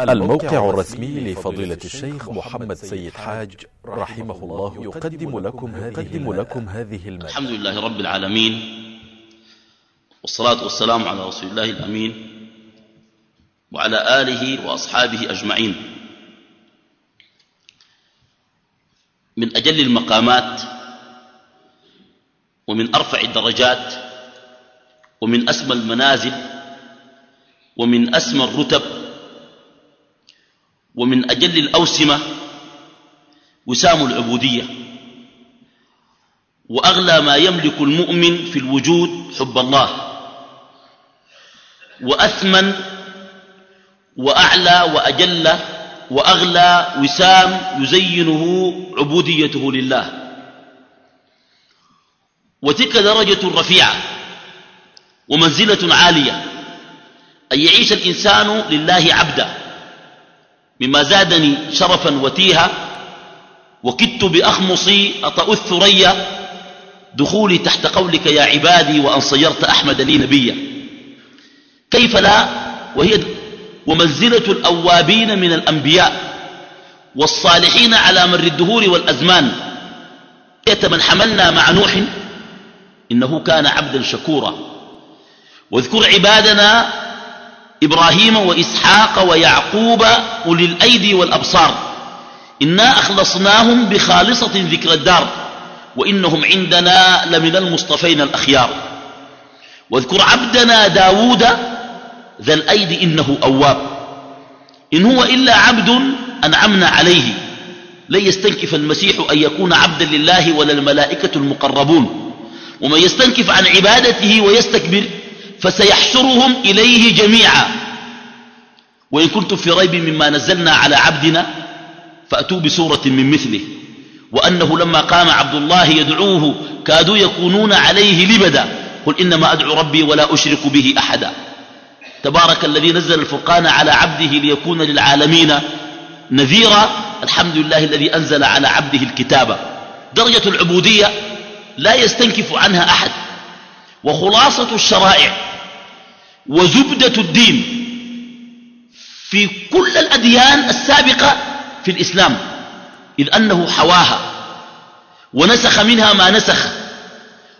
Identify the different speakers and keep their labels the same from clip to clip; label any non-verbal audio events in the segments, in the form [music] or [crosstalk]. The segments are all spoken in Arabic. Speaker 1: الموقع الرسمي لفضيلة الشيخ محمد سيد حاج رحمه الله يقدم لكم هذه, لكم هذه الماده الحمد لله رب العالمين والصلاة والسلام على رسول الله الأمين وعلى آله وأصحابه أجمعين من أجل المقامات ومن أرفع الدرجات ومن أسمى المنازل ومن أسمى الرتب ومن أجل الأوسمة وسام العبودية وأغلى ما يملك المؤمن في الوجود حب الله وأثمن وأعلى وأجل وأغلى وسام يزينه عبوديته لله وتلك درجة رفيعة ومنزلة عالية أن يعيش الإنسان لله عبدا مما زادني شرفا وتيها وكدت بأخمصي أطأث ريا دخولي تحت قولك يا عبادي وأن صيرت أحمد لي نبيا كيف لا وهي ومنزلة الأوابين من الأنبياء والصالحين على مر الدهور والأزمان ا من حملنا مع نوح إنه كان عبدا شكورا واذكر عبادنا إبراهيم وإسحاق ويعقوب أولي الأيدي والأبصار إنا أخلصناهم بخالصة ذكر الدار وإنهم عندنا لمن المصطفين الأخيار واذكر عبدنا داود ذا الأيدي إنه أواب إن هو إلا عبد أنعمنا عليه لن يستنكف المسيح أن يكون عبدا لله ولا الملائكة المقربون ومن يستنكف عن عبادته ويستكبر فسيحشرهم إليه جميعا وإن كنتم في ريب مما نزلنا على عبدنا فأتوا بسورة من مثله وأنه لما قام عبد الله يدعوه كادوا يكونون عليه لبدا قل إنما أدعو ربي ولا أشرك به أحدا تبارك الذي نزل الفرقان على عبده ليكون للعالمين نذيرا الحمد لله الذي أنزل على عبده الكتاب درجة العبودية لا يستنكف عنها أحد وخلاصة الشرائع وزبدة الدين في كل الأديان السابقة في الإسلام إذ أنه حواها ونسخ منها ما نسخ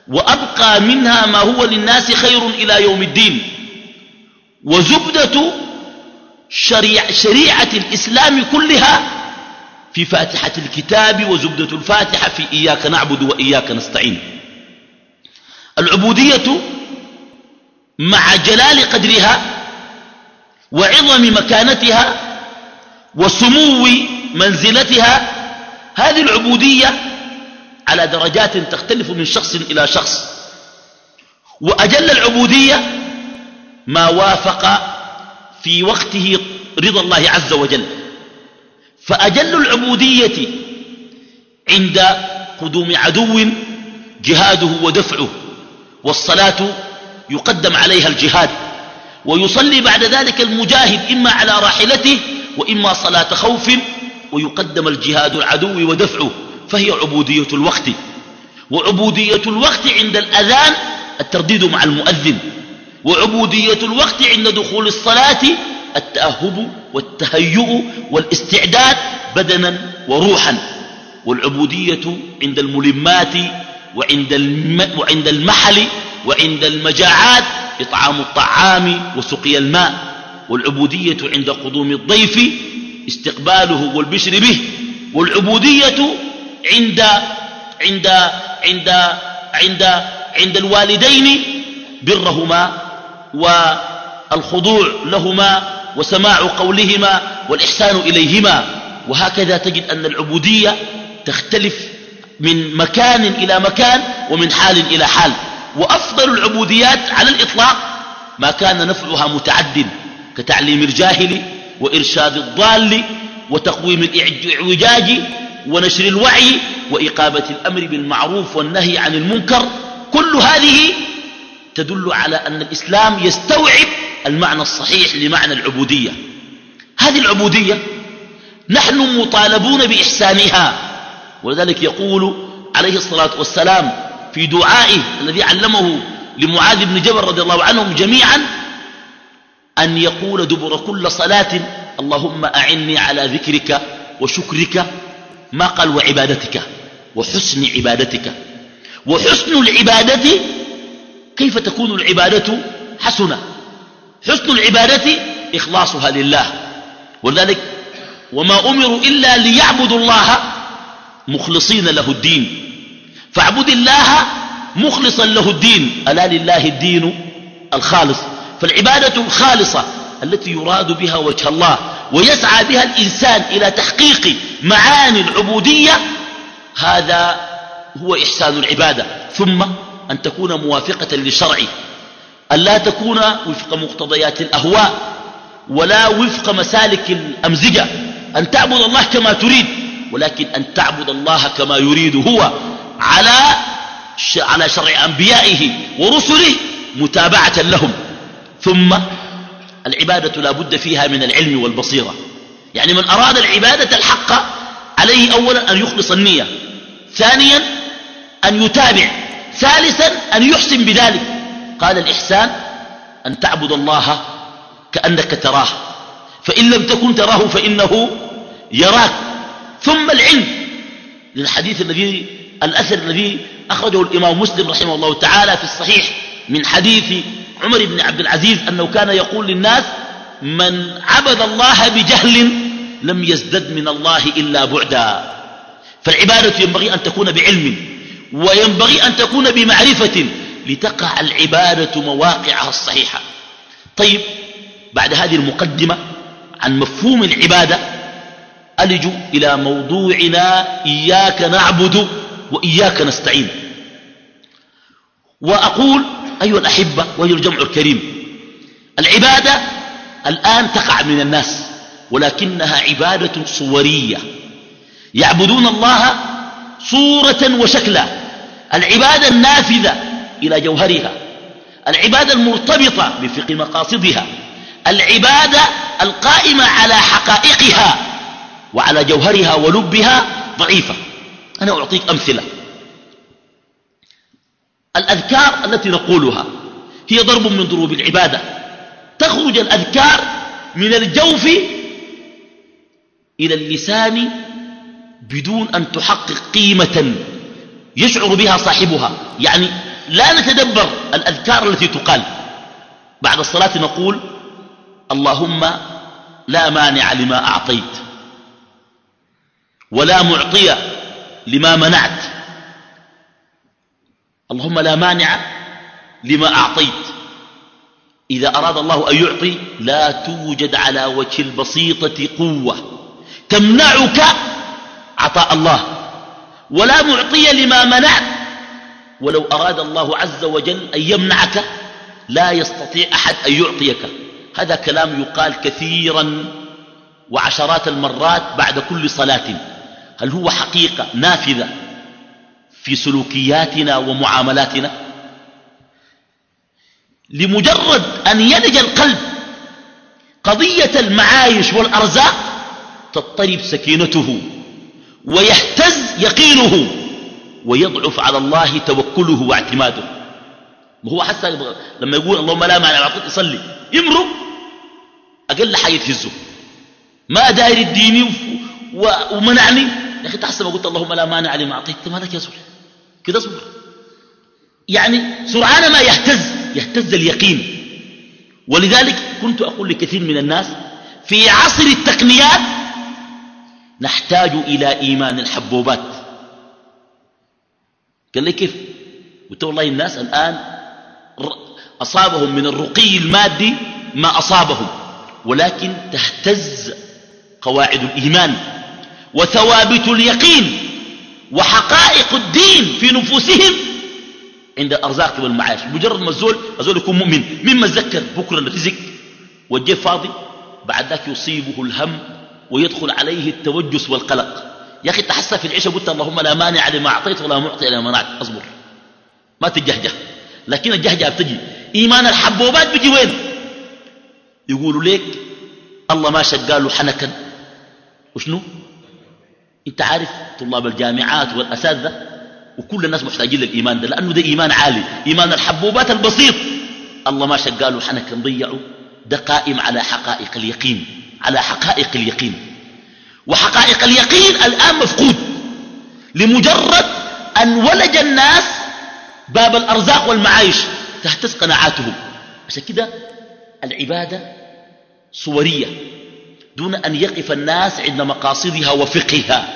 Speaker 1: وأبقى منها ما هو للناس خير إلى يوم الدين وزبدة شريع شريعة الإسلام كلها في فاتحة الكتاب وزبدة الفاتحة في إياك نعبد وإياك نستعين العبودية مع جلال قدرها وعظم مكانتها وسمو منزلتها هذه العبودية على درجات تختلف من شخص إلى شخص وأجل العبودية ما وافق في وقته رضا الله عز وجل فأجل العبودية عند قدوم عدو جهاده ودفعه والصلاة يقدم عليها الجهاد ويصلي بعد ذلك المجاهد إما على راحلته وإما صلاة خوف ويقدم الجهاد العدو ودفعه فهي عبودية الوقت وعبودية الوقت عند الأذان الترديد مع المؤذن وعبودية الوقت عند دخول الصلاة التأهب والتهيؤ والاستعداد بدنا وروحا والعبودية عند الملمات وعند, الم وعند المحل وعند المجاعات إطعام الطعام وسقي الماء والعبودية عند قدوم الضيف استقباله والبشر به والعبودية عند عند عند عند عند الوالدين برهما والخضوع لهما وسماع قولهما والإحسان إليهما وهكذا تجد أن العبودية تختلف من مكان إلى مكان ومن حال إلى حال وأفضل العبوديات على الإطلاق ما كان نفعها متعد كتعليم الجاهل وإرشاد الضال وتقويم الاعوجاج ونشر الوعي وإقابة الأمر بالمعروف والنهي عن المنكر كل هذه تدل على أن الإسلام يستوعب المعنى الصحيح لمعنى العبودية هذه العبودية نحن مطالبون بإحسانها ولذلك يقول عليه الصلاة والسلام في دعائه الذي علمه لمعاذ بن جبل رضي الله عنهم جميعا أن يقول دبر كل صلاة اللهم أعني على ذكرك وشكرك ما قال وعبادتك وحسن عبادتك وحسن العبادة كيف تكون العبادة حسنة حسن العبادة إخلاصها لله ولذلك وما أمروا إلا ليعبدوا الله مخلصين له الدين فاعبد الله مخلصا له الدين ألا لله الدين الخالص فالعبادة الخالصة التي يراد بها وجه الله ويسعى بها الإنسان إلى تحقيق معاني العبودية هذا هو إحسان العبادة ثم أن تكون موافقة للشرع أن لا تكون وفق مقتضيات الأهواء ولا وفق مسالك الأمزجة أن تعبد الله كما تريد ولكن أن تعبد الله كما يريد هو على على شرع أنبيائه ورسله متابعة لهم ثم العبادة لا بد فيها من العلم والبصيرة يعني من أراد العبادة الحق عليه أولا أن يخلص النية ثانيا أن يتابع ثالثا أن يحسن بذلك قال الإحسان أن تعبد الله كأنك تراه فإن لم تكن تراه فإنه يراك ثم العلم للحديث الذي الأثر الذي أخرجه الإمام مسلم رحمه الله تعالى في الصحيح من حديث عمر بن عبد العزيز أنه كان يقول للناس من عبد الله بجهل لم يزدد من الله إلا بعدا فالعبادة ينبغي أن تكون بعلم وينبغي أن تكون بمعرفة لتقع العبادة مواقعها الصحيحة طيب بعد هذه المقدمة عن مفهوم العبادة ألج إلى موضوعنا إياك نعبد وإياك نستعين وأقول أيها الأحبة وهي الجمع الكريم العبادة الآن تقع من الناس ولكنها عبادة صورية يعبدون الله صورة وشكلا العبادة النافذة إلى جوهرها العبادة المرتبطة بفقه مقاصدها العبادة القائمة على حقائقها وعلى جوهرها ولبها ضعيفة أنا أعطيك أمثلة الأذكار التي نقولها هي ضرب من ضروب العبادة تخرج الأذكار من الجوف إلى اللسان بدون أن تحقق قيمة يشعر بها صاحبها يعني لا نتدبر الأذكار التي تقال بعد الصلاة نقول اللهم لا مانع لما أعطيت ولا معطية لما منعت اللهم لا مانع لما أعطيت إذا أراد الله أن يعطي لا توجد على وجه البسيطة قوة تمنعك عطاء الله ولا معطي لما منعت ولو أراد الله عز وجل أن يمنعك لا يستطيع أحد أن يعطيك هذا كلام يقال كثيرا وعشرات المرات بعد كل صلاة هل هو حقيقة نافذة في سلوكياتنا ومعاملاتنا لمجرد أن يلج القلب قضية المعايش والأرزاق تضطرب سكينته ويهتز يقينه ويضعف على الله توكله واعتماده وهو حتى لما يقول اللهم لا مانع العقل يصلي يمرق أقل حاجة تهزه ما داير الدين ومنعني لكن يعني تحسب قلت اللهم لا مانع لما اعطيت مالك طيب يا زول كده اصبر يعني سرعان ما يهتز يهتز اليقين ولذلك كنت أقول لكثير من الناس في عصر التقنيات نحتاج إلى إيمان الحبوبات قال لي كيف قلت والله الناس الآن أصابهم من الرقي المادي ما أصابهم ولكن تهتز قواعد الإيمان وثوابت اليقين وحقائق الدين في نفوسهم عند الأرزاق والمعاش مجرد ما الزول الزول يكون مؤمن مما ذكر بكرة الرزق والجيب فاضي بعد ذاك يصيبه الهم ويدخل عليه التوجس والقلق يا أخي تحس في العشاء قلت اللهم لا مانع لما أعطيت ولا معطي لما منعت أصبر ما تجهجه لكن الجهجة بتجي إيمان الحبوبات بيجي وين يقولوا ليك الله ما شقاله حنكا وشنو انت عارف طلاب الجامعات والاساتذه وكل الناس محتاجين للايمان ده لانه ده ايمان عالي ايمان الحبوبات البسيط الله ما شقاله حنك نضيعه ده قائم على حقائق اليقين على حقائق اليقين وحقائق اليقين الان مفقود لمجرد ان ولج الناس باب الارزاق والمعايش تهتز قناعاتهم عشان كده العباده صوريه دون أن يقف الناس عند مقاصدها وفقهها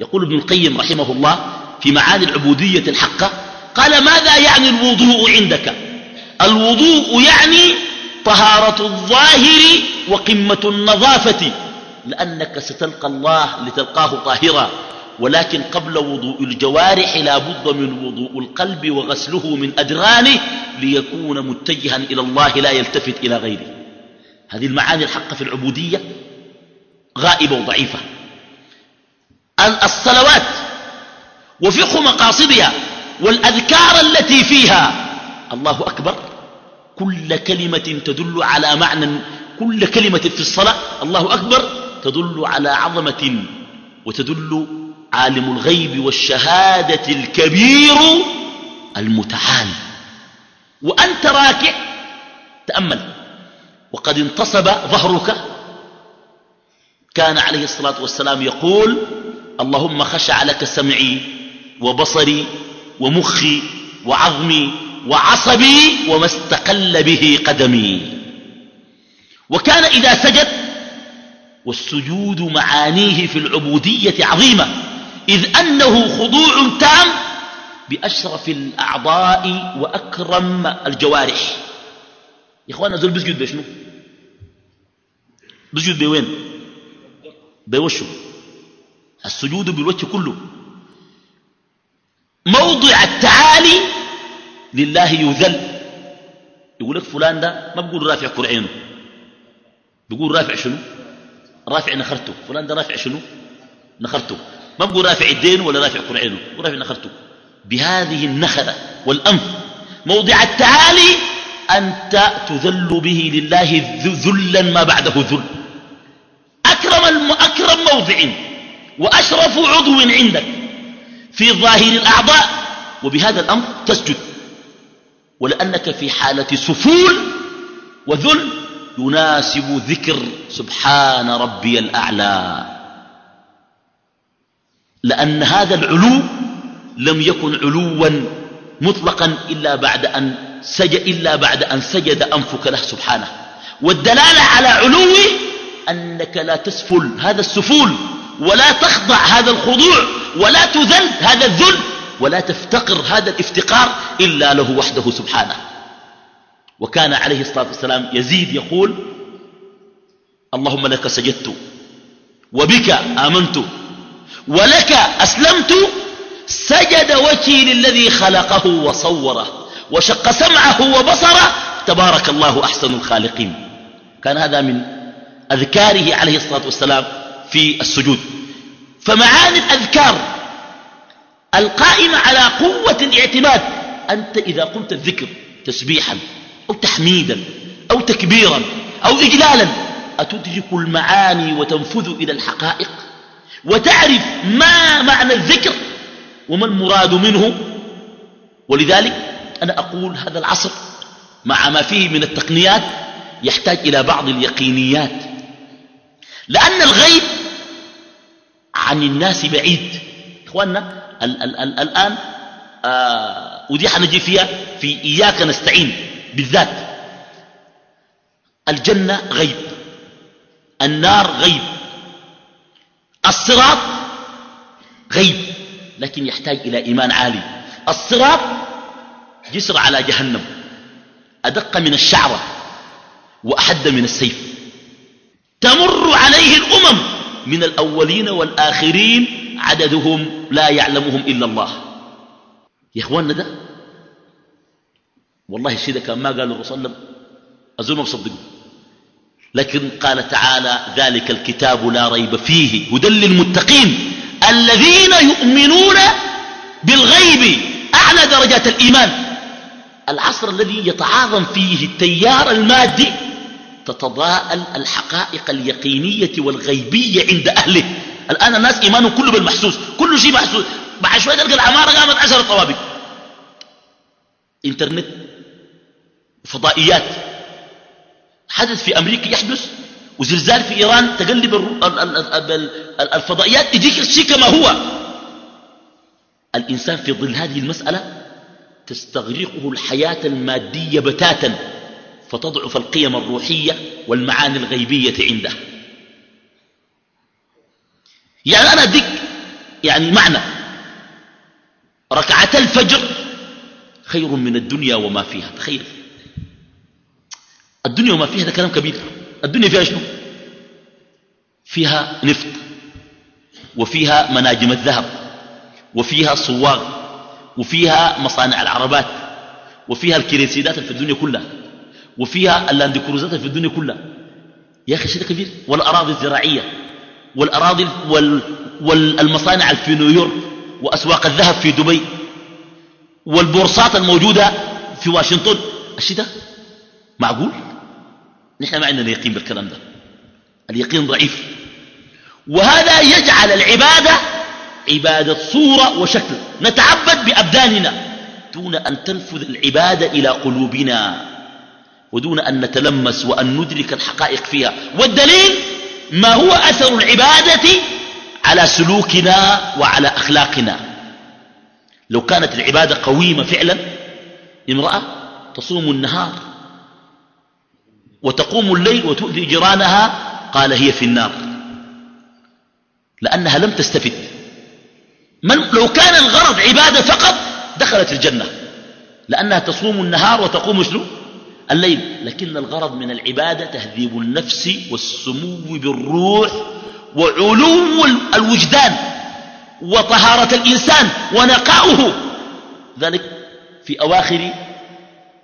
Speaker 1: يقول ابن القيم رحمه الله في معاني العبودية الحقة قال ماذا يعني الوضوء عندك الوضوء يعني طهارة الظاهر وقمة النظافة لأنك ستلقى الله لتلقاه طاهرا ولكن قبل وضوء الجوارح لا بد من وضوء القلب وغسله من أدرانه ليكون متجها إلى الله لا يلتفت إلى غيره هذه المعاني الحقة في العبودية غائبة وضعيفة الصلوات وفقه مقاصدها والأذكار التي فيها الله أكبر كل كلمة تدل على معنى كل كلمة في الصلاة الله أكبر تدل على عظمة وتدل عالم الغيب والشهادة الكبير المتعال وأنت راكع تأمل وقد انتصب ظهرك كان عليه الصلاة والسلام يقول اللهم خشع لك سمعي وبصري ومخي وعظمي وعصبي وما استقل به قدمي وكان إذا سجد والسجود معانيه في العبودية عظيمة إذ أنه خضوع تام بأشرف الأعضاء وأكرم الجوارح يا إخوانا زول بسجد بشنو بسجد بوين بوشه السجود بالوجه كله موضع التعالي لله يذل يقول لك فلان ده ما بقول رافع كرعينه بقول رافع شنو رافع نخرته فلان ده رافع شنو نخرته ما بقول رافع الدين ولا رافع كرعينه رافع نخرته بهذه النخرة والأنف موضع التعالي أنت تذل به لله ذلا ما بعده ذل أكرم, موضع وأشرف عضو عندك في ظاهر الأعضاء وبهذا الأمر تسجد ولأنك في حالة سفول وذل يناسب ذكر سبحان ربي الأعلى لأن هذا العلو لم يكن علوا مطلقا إلا بعد أن سجد, إلا بعد أن سجد أنفك له سبحانه والدلالة على علوه أنك لا تسفل هذا السفول ولا تخضع هذا الخضوع ولا تذل هذا الذل ولا تفتقر هذا الافتقار إلا له وحده سبحانه وكان عليه الصلاة والسلام يزيد يقول اللهم لك سجدت وبك آمنت ولك أسلمت سجد وجهي للذي خلقه وصوره وشق سمعه وبصره تبارك الله أحسن الخالقين كان هذا من أذكاره عليه الصلاة والسلام في السجود فمعاني الأذكار القائمة على قوة الاعتماد أنت إذا قمت الذكر تسبيحا أو تحميدا أو تكبيرا أو إجلالا أتدرك المعاني وتنفذ إلى الحقائق وتعرف ما معنى الذكر وما المراد منه ولذلك أنا أقول هذا العصر مع ما فيه من التقنيات يحتاج إلى بعض اليقينيات لأن الغيب عن الناس بعيد إخواننا ال ال ال الآن آه ودي حنجي فيها في إياك نستعين بالذات الجنة غيب النار غيب الصراط غيب لكن يحتاج إلى إيمان عالي الصراط جسر على جهنم أدق من الشعرة وأحد من السيف تمر عليه الأمم من الأولين والآخرين عددهم لا يعلمهم إلا الله يا إخواننا ده والله الشيء ده كان ما قال الرسول أظن الله لكن قال تعالى ذلك الكتاب لا ريب فيه هدى للمتقين الذين يؤمنون بالغيب أعلى درجات الإيمان العصر الذي يتعاظم فيه التيار المادي تتضاءل الحقائق اليقينية والغيبية عند أهله الآن الناس إيمانه كله بالمحسوس كل شيء محسوس بعد شوية تلقى العمارة قامت عشر طوابق إنترنت فضائيات حدث في أمريكا يحدث وزلزال في إيران تقلب الفضائيات يجيك الشيء كما هو الإنسان في ظل هذه المسألة تستغرقه الحياة المادية بتاتا فتضعف القيم الروحية والمعاني الغيبية عنده يعني أنا اديك يعني معنى ركعتا الفجر خير من الدنيا وما فيها تخيل الدنيا وما فيها ده كلام كبير الدنيا فيها شنو فيها نفط وفيها مناجم الذهب وفيها صواغ وفيها مصانع العربات وفيها الكريسيدات في الدنيا كلها وفيها اللاندي كروزات في الدنيا كلها يا أخي شيء كبير والأراضي الزراعية والأراضي وال والمصانع في نيويورك وأسواق الذهب في دبي والبورصات الموجودة في واشنطن الشيء ده معقول نحن ما عندنا يقين بالكلام ده اليقين ضعيف وهذا يجعل العبادة عبادة صورة وشكل نتعبد بأبداننا دون أن تنفذ العبادة إلى قلوبنا ودون أن نتلمس وأن ندرك الحقائق فيها والدليل ما هو أثر العبادة على سلوكنا وعلى أخلاقنا لو كانت العبادة قويمة فعلا امرأة تصوم النهار وتقوم الليل وتؤذي جيرانها قال هي في النار لأنها لم تستفد من لو كان الغرض عبادة فقط دخلت الجنة لأنها تصوم النهار وتقوم شنو الليل لكن الغرض من العبادة تهذيب النفس والسمو بالروح وعلو الوجدان وطهارة الإنسان ونقاؤه ذلك في أواخر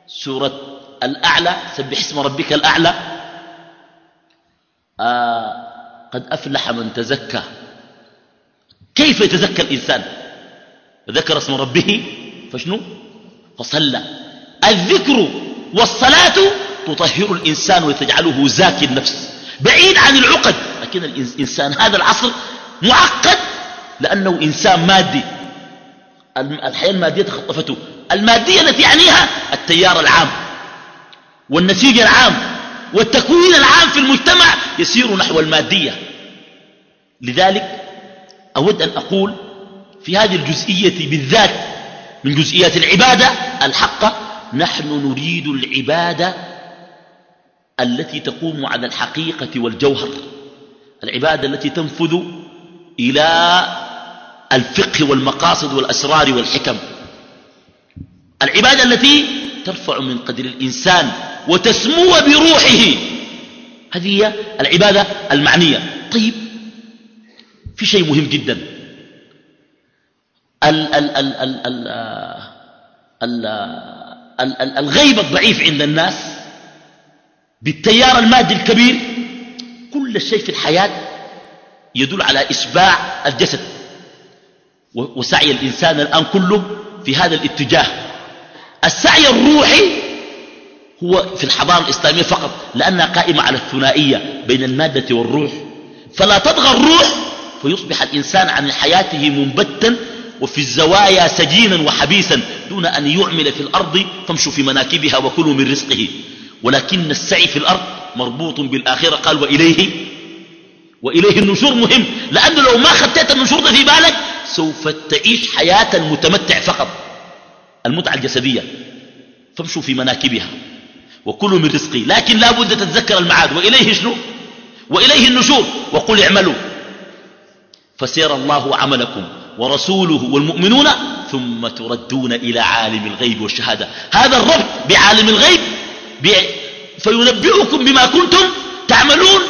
Speaker 1: سورة الأعلى سبح اسم ربك الأعلى آه قد أفلح من تزكى كيف يتزكى الإنسان ذكر اسم ربه فشنو فصلى الذكر والصلاة تطهر الإنسان وتجعله زاكي النفس بعيد عن العقد لكن الإنسان هذا العصر معقد لأنه إنسان مادي الحياة المادية تخطفته المادية التي يعنيها التيار العام والنسيج العام والتكوين العام في المجتمع يسير نحو المادية لذلك أود أن أقول في هذه الجزئية بالذات من جزئيات العبادة الحقه نحن نريد العبادة التي تقوم على الحقيقة والجوهر العبادة التي تنفذ إلى الفقه والمقاصد والأسرار والحكم العبادة التي ترفع من قدر الإنسان وتسمو بروحه هذه هي العبادة المعنية طيب في شيء مهم جدا ال ال ال ال ال ال الغيب الضعيف عند الناس بالتيار المادي الكبير كل شيء في الحياة يدل على إشباع الجسد وسعي الإنسان الآن كله في هذا الاتجاه السعي الروحي هو في الحضارة الإسلامية فقط لأنها قائمة على الثنائية بين المادة والروح فلا تطغى الروح فيصبح الإنسان عن حياته منبتا وفي الزوايا سجينا وحبيسا دون أن يعمل في الأرض فامشوا في مناكبها وكلوا من رزقه ولكن السعي في الأرض مربوط بالآخرة قال وإليه وإليه النشور مهم لأنه لو ما خدت النشور ده في بالك سوف تعيش حياة المتمتع فقط المتعة الجسدية فامشوا في مناكبها وكلوا من رزقه لكن لا بد تتذكر المعاد وإليه شنو وإليه النشور وقل اعملوا فسير الله عملكم ورسوله والمؤمنون ثم تردون إلى عالم الغيب والشهادة هذا الربط بعالم الغيب فينبئكم بما كنتم تعملون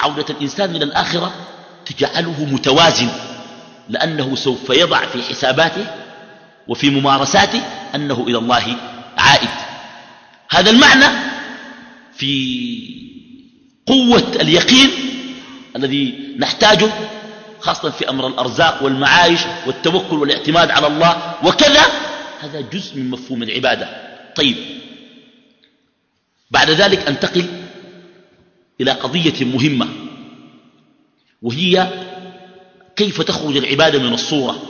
Speaker 1: عودة الإنسان من الآخرة تجعله متوازن لأنه سوف يضع في حساباته وفي ممارساته أنه إلى الله عائد هذا المعنى في قوة اليقين الذي نحتاجه خاصة في أمر الأرزاق والمعايش والتوكل والاعتماد على الله وكذا هذا جزء من مفهوم العبادة طيب بعد ذلك أنتقل إلى قضية مهمة وهي كيف تخرج العبادة من الصورة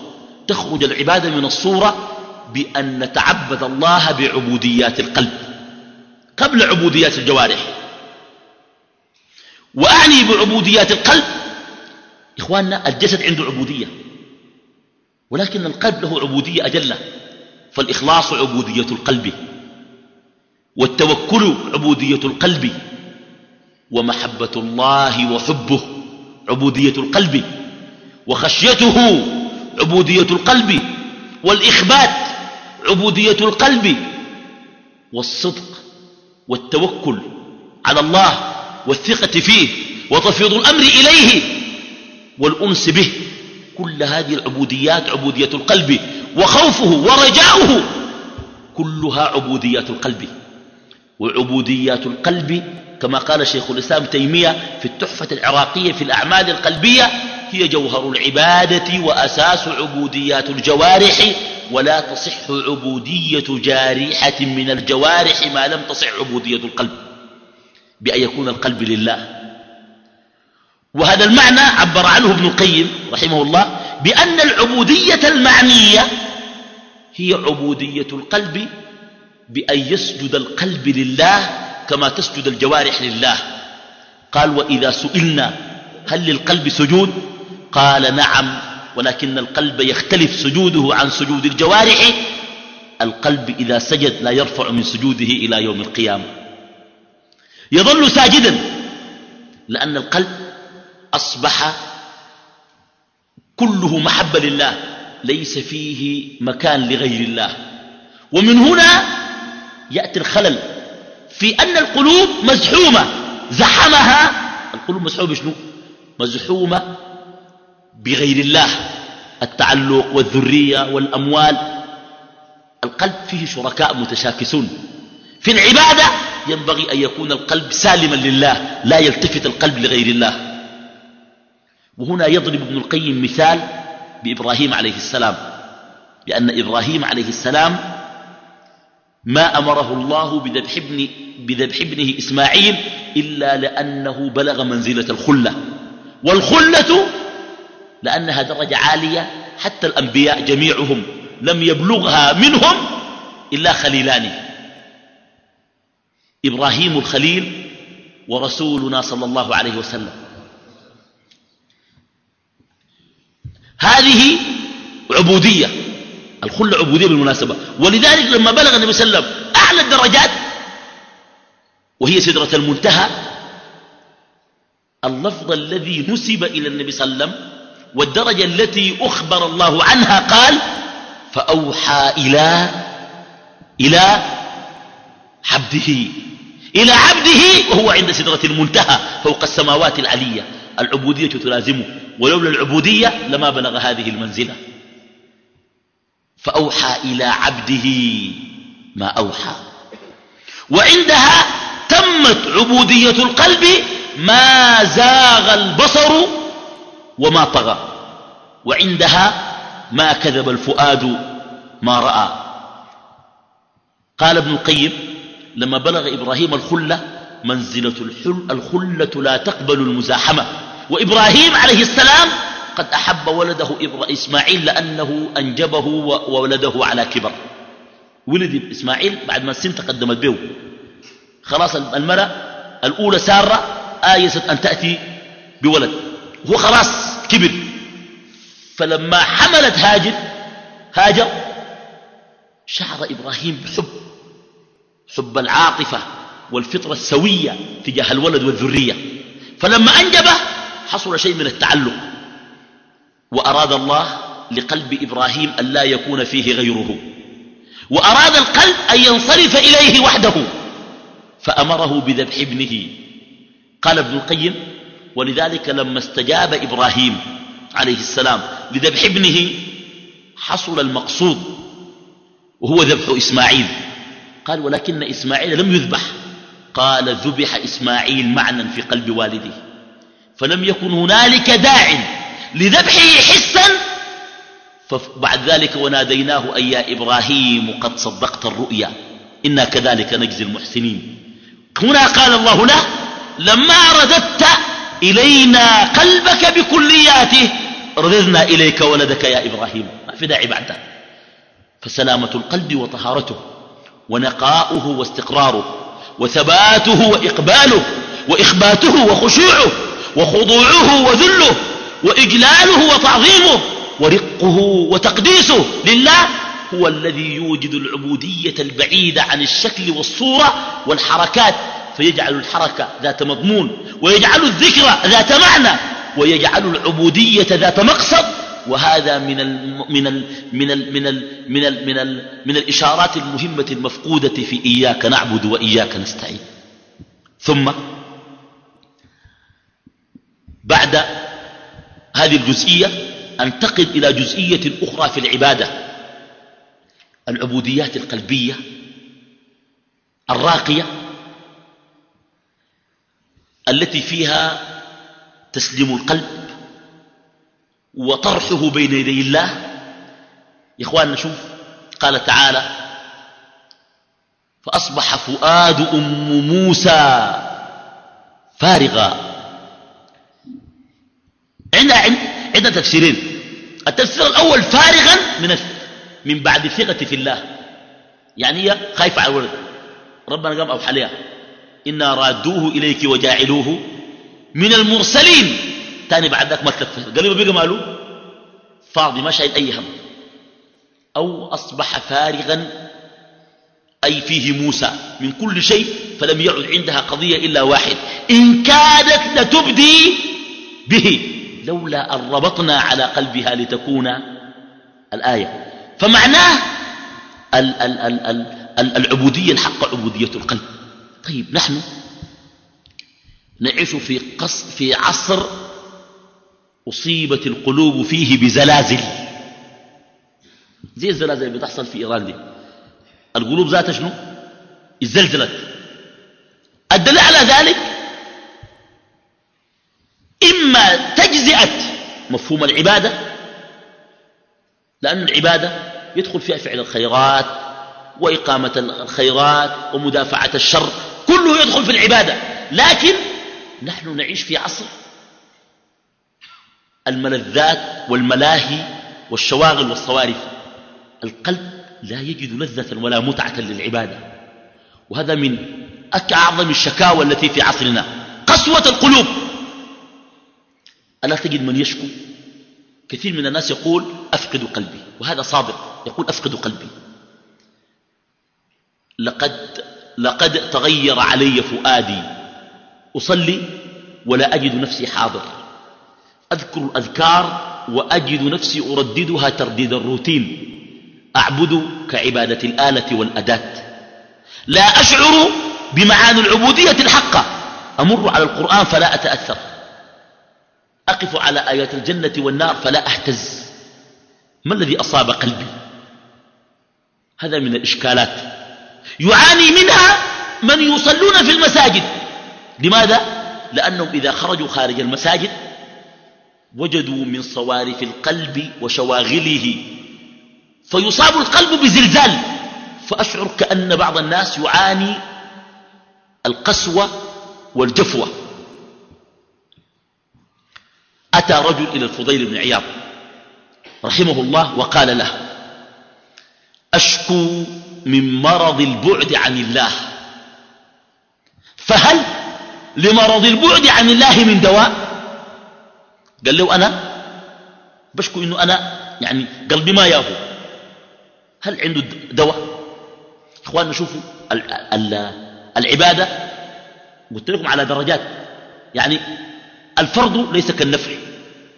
Speaker 1: تخرج العبادة من الصورة بأن نتعبد الله بعبوديات القلب قبل عبوديات الجوارح وأعني بعبوديات القلب إخواننا الجسد عنده عبودية ولكن القلب له عبودية أجلة فالإخلاص عبودية القلب والتوكل عبودية القلب ومحبة الله وحبه عبودية القلب وخشيته عبودية القلب والإخبات عبودية القلب والصدق والتوكل على الله والثقة فيه وتفيض الأمر إليه والأنس به كل هذه العبوديات عبودية القلب وخوفه ورجاؤه كلها عبوديات القلب وعبوديات القلب كما قال شيخ الإسلام تيمية في التحفة العراقية في الأعمال القلبية هي جوهر العبادة وأساس عبوديات الجوارح ولا تصح عبودية جارحة من الجوارح ما لم تصح عبودية القلب بأن يكون القلب لله وهذا المعنى عبر عنه ابن القيم رحمه الله بأن العبودية المعنية هي عبودية القلب بأن يسجد القلب لله كما تسجد الجوارح لله قال وإذا سئلنا هل للقلب سجود قال نعم ولكن القلب يختلف سجوده عن سجود الجوارح القلب إذا سجد لا يرفع من سجوده إلى يوم القيامة يظل ساجدا لأن القلب أصبح كله محبة لله ليس فيه مكان لغير الله ومن هنا يأتي الخلل في أن القلوب مزحومة زحمها القلوب مزحومة بشنو مزحومة بغير الله التعلق والذرية والأموال القلب فيه شركاء متشاكسون في العبادة ينبغي أن يكون القلب سالما لله لا يلتفت القلب لغير الله وهنا يضرب ابن القيم مثال بإبراهيم عليه السلام بأن إبراهيم عليه السلام ما أمره الله بذبح, ابن بذبح ابنه إسماعيل إلا لأنه بلغ منزلة الخلة والخلة لأنها درجة عالية حتى الأنبياء جميعهم لم يبلغها منهم إلا خليلان إبراهيم الخليل ورسولنا صلى الله عليه وسلم هذه عبودية الخلة عبودية بالمناسبة ولذلك لما بلغ النبي صلى الله عليه وسلم أعلى الدرجات وهي سدرة المنتهى اللفظ الذي نسب إلى النبي صلى الله عليه وسلم والدرجة التي أخبر الله عنها قال فأوحى إلى إلى عبده إلى عبده وهو عند سدرة المنتهى فوق السماوات العلية العبودية تلازمه ولولا العبودية لما بلغ هذه المنزلة فأوحى إلى عبده ما أوحى وعندها تمت عبودية القلب ما زاغ البصر وما طغى وعندها ما كذب الفؤاد ما رأى قال ابن القيم لما بلغ إبراهيم الخلة منزلة الخلة لا تقبل المزاحمة وإبراهيم عليه السلام قد أحب ولده إسماعيل لأنه أنجبه وولده على كبر ولد إسماعيل بعد ما السن تقدمت به خلاص المرأة الأولى سارة آيست أن تأتي بولد هو خلاص كبر فلما حملت هاجر هاجر شعر إبراهيم بحب حب العاطفة والفطرة السوية تجاه الولد والذرية فلما أنجبه حصل شيء من التعلق وأراد الله لقلب إبراهيم أن لا يكون فيه غيره وأراد القلب أن ينصرف إليه وحده فأمره بذبح ابنه قال ابن القيم ولذلك لما استجاب إبراهيم عليه السلام لذبح ابنه حصل المقصود وهو ذبح إسماعيل قال ولكن إسماعيل لم يذبح قال ذبح إسماعيل معنا في قلب والده فلم يكن هنالك داع لذبحه حسا فبعد ذلك وناديناه أي يا إبراهيم قد صدقت الرؤيا إنا كذلك نجزي المحسنين هنا قال الله له لما رددت إلينا قلبك بكلياته رددنا إليك ولدك يا إبراهيم ما في داعي بعد فسلامة القلب وطهارته ونقاؤه واستقراره وثباته وإقباله وإخباته وخشوعه وخضوعه وذله وإجلاله وتعظيمه ورقه وتقديسه لله هو الذي يوجد العبودية البعيدة عن الشكل والصورة والحركات فيجعل الحركة ذات مضمون ويجعل الذكر ذات معنى ويجعل العبودية ذات مقصد وهذا من الـ من الـ من الـ من الـ من الـ من, الـ من الإشارات المهمة المفقودة في إياك نعبد وإياك نستعين ثم بعد هذه الجزئية أنتقل إلى جزئية أخرى في العبادة العبوديات القلبية الراقية التي فيها تسليم القلب وطرحه بين يدي الله يا إخواننا شوف قال تعالى فأصبح فؤاد أم موسى فارغا عندها عندها تفسيرين التفسير الأول فارغا من من بعد الثقة في الله يعني هي خايفة على الولد ربنا قام أوحى لها إنا رادوه إليك وجاعلوه من المرسلين تاني بعد ذاك ما قال قريبا بقى ماله فاضي ما شايل أي هم أو أصبح فارغا أي فيه موسى من كل شيء فلم يعد عندها قضية إلا واحد إن كادت لتبدي به لولا أن ربطنا على قلبها لتكون الآية فمعناه ال ال ال ال ال العبودية الحق عبودية القلب طيب نحن نعيش في, قص في عصر أصيبت القلوب فيه بزلازل زي الزلازل اللي بتحصل في إيران دي القلوب ذاتها شنو؟ اتزلزلت الدليل على ذلك إما تجزئة مفهوم العبادة لأن العبادة يدخل فيها فعل الخيرات وإقامة الخيرات ومدافعة الشر كله يدخل في العبادة لكن نحن نعيش في عصر الملذات والملاهي والشواغل والصوارف القلب لا يجد لذة ولا متعة للعبادة وهذا من أعظم الشكاوى التي في عصرنا قسوة القلوب ألا تجد من يشكو كثير من الناس يقول أفقد قلبي وهذا صادق يقول أفقد قلبي لقد, لقد تغير علي فؤادي أصلي ولا أجد نفسي حاضر أذكر الأذكار وأجد نفسي أرددها ترديد الروتين أعبد كعبادة الآلة والأداة لا أشعر بمعاني العبودية الحقة أمر على القرآن فلا أتأثر أقف على آيات الجنة والنار فلا أهتز ما الذي أصاب قلبي هذا من الإشكالات يعاني منها من يصلون في المساجد لماذا؟ لأنهم إذا خرجوا خارج المساجد وجدوا من صوارف القلب وشواغله فيصاب القلب بزلزال فأشعر كأن بعض الناس يعاني القسوة والجفوة أتى رجل إلى الفضيل بن عياض رحمه الله وقال له أشكو من مرض البعد عن الله فهل لمرض البعد عن الله من دواء قال له أنا بشكو إنه أنا يعني قلبي ما ياهو هل عنده دواء إخواننا شوفوا العبادة قلت لكم على درجات يعني الفرض ليس كالنفل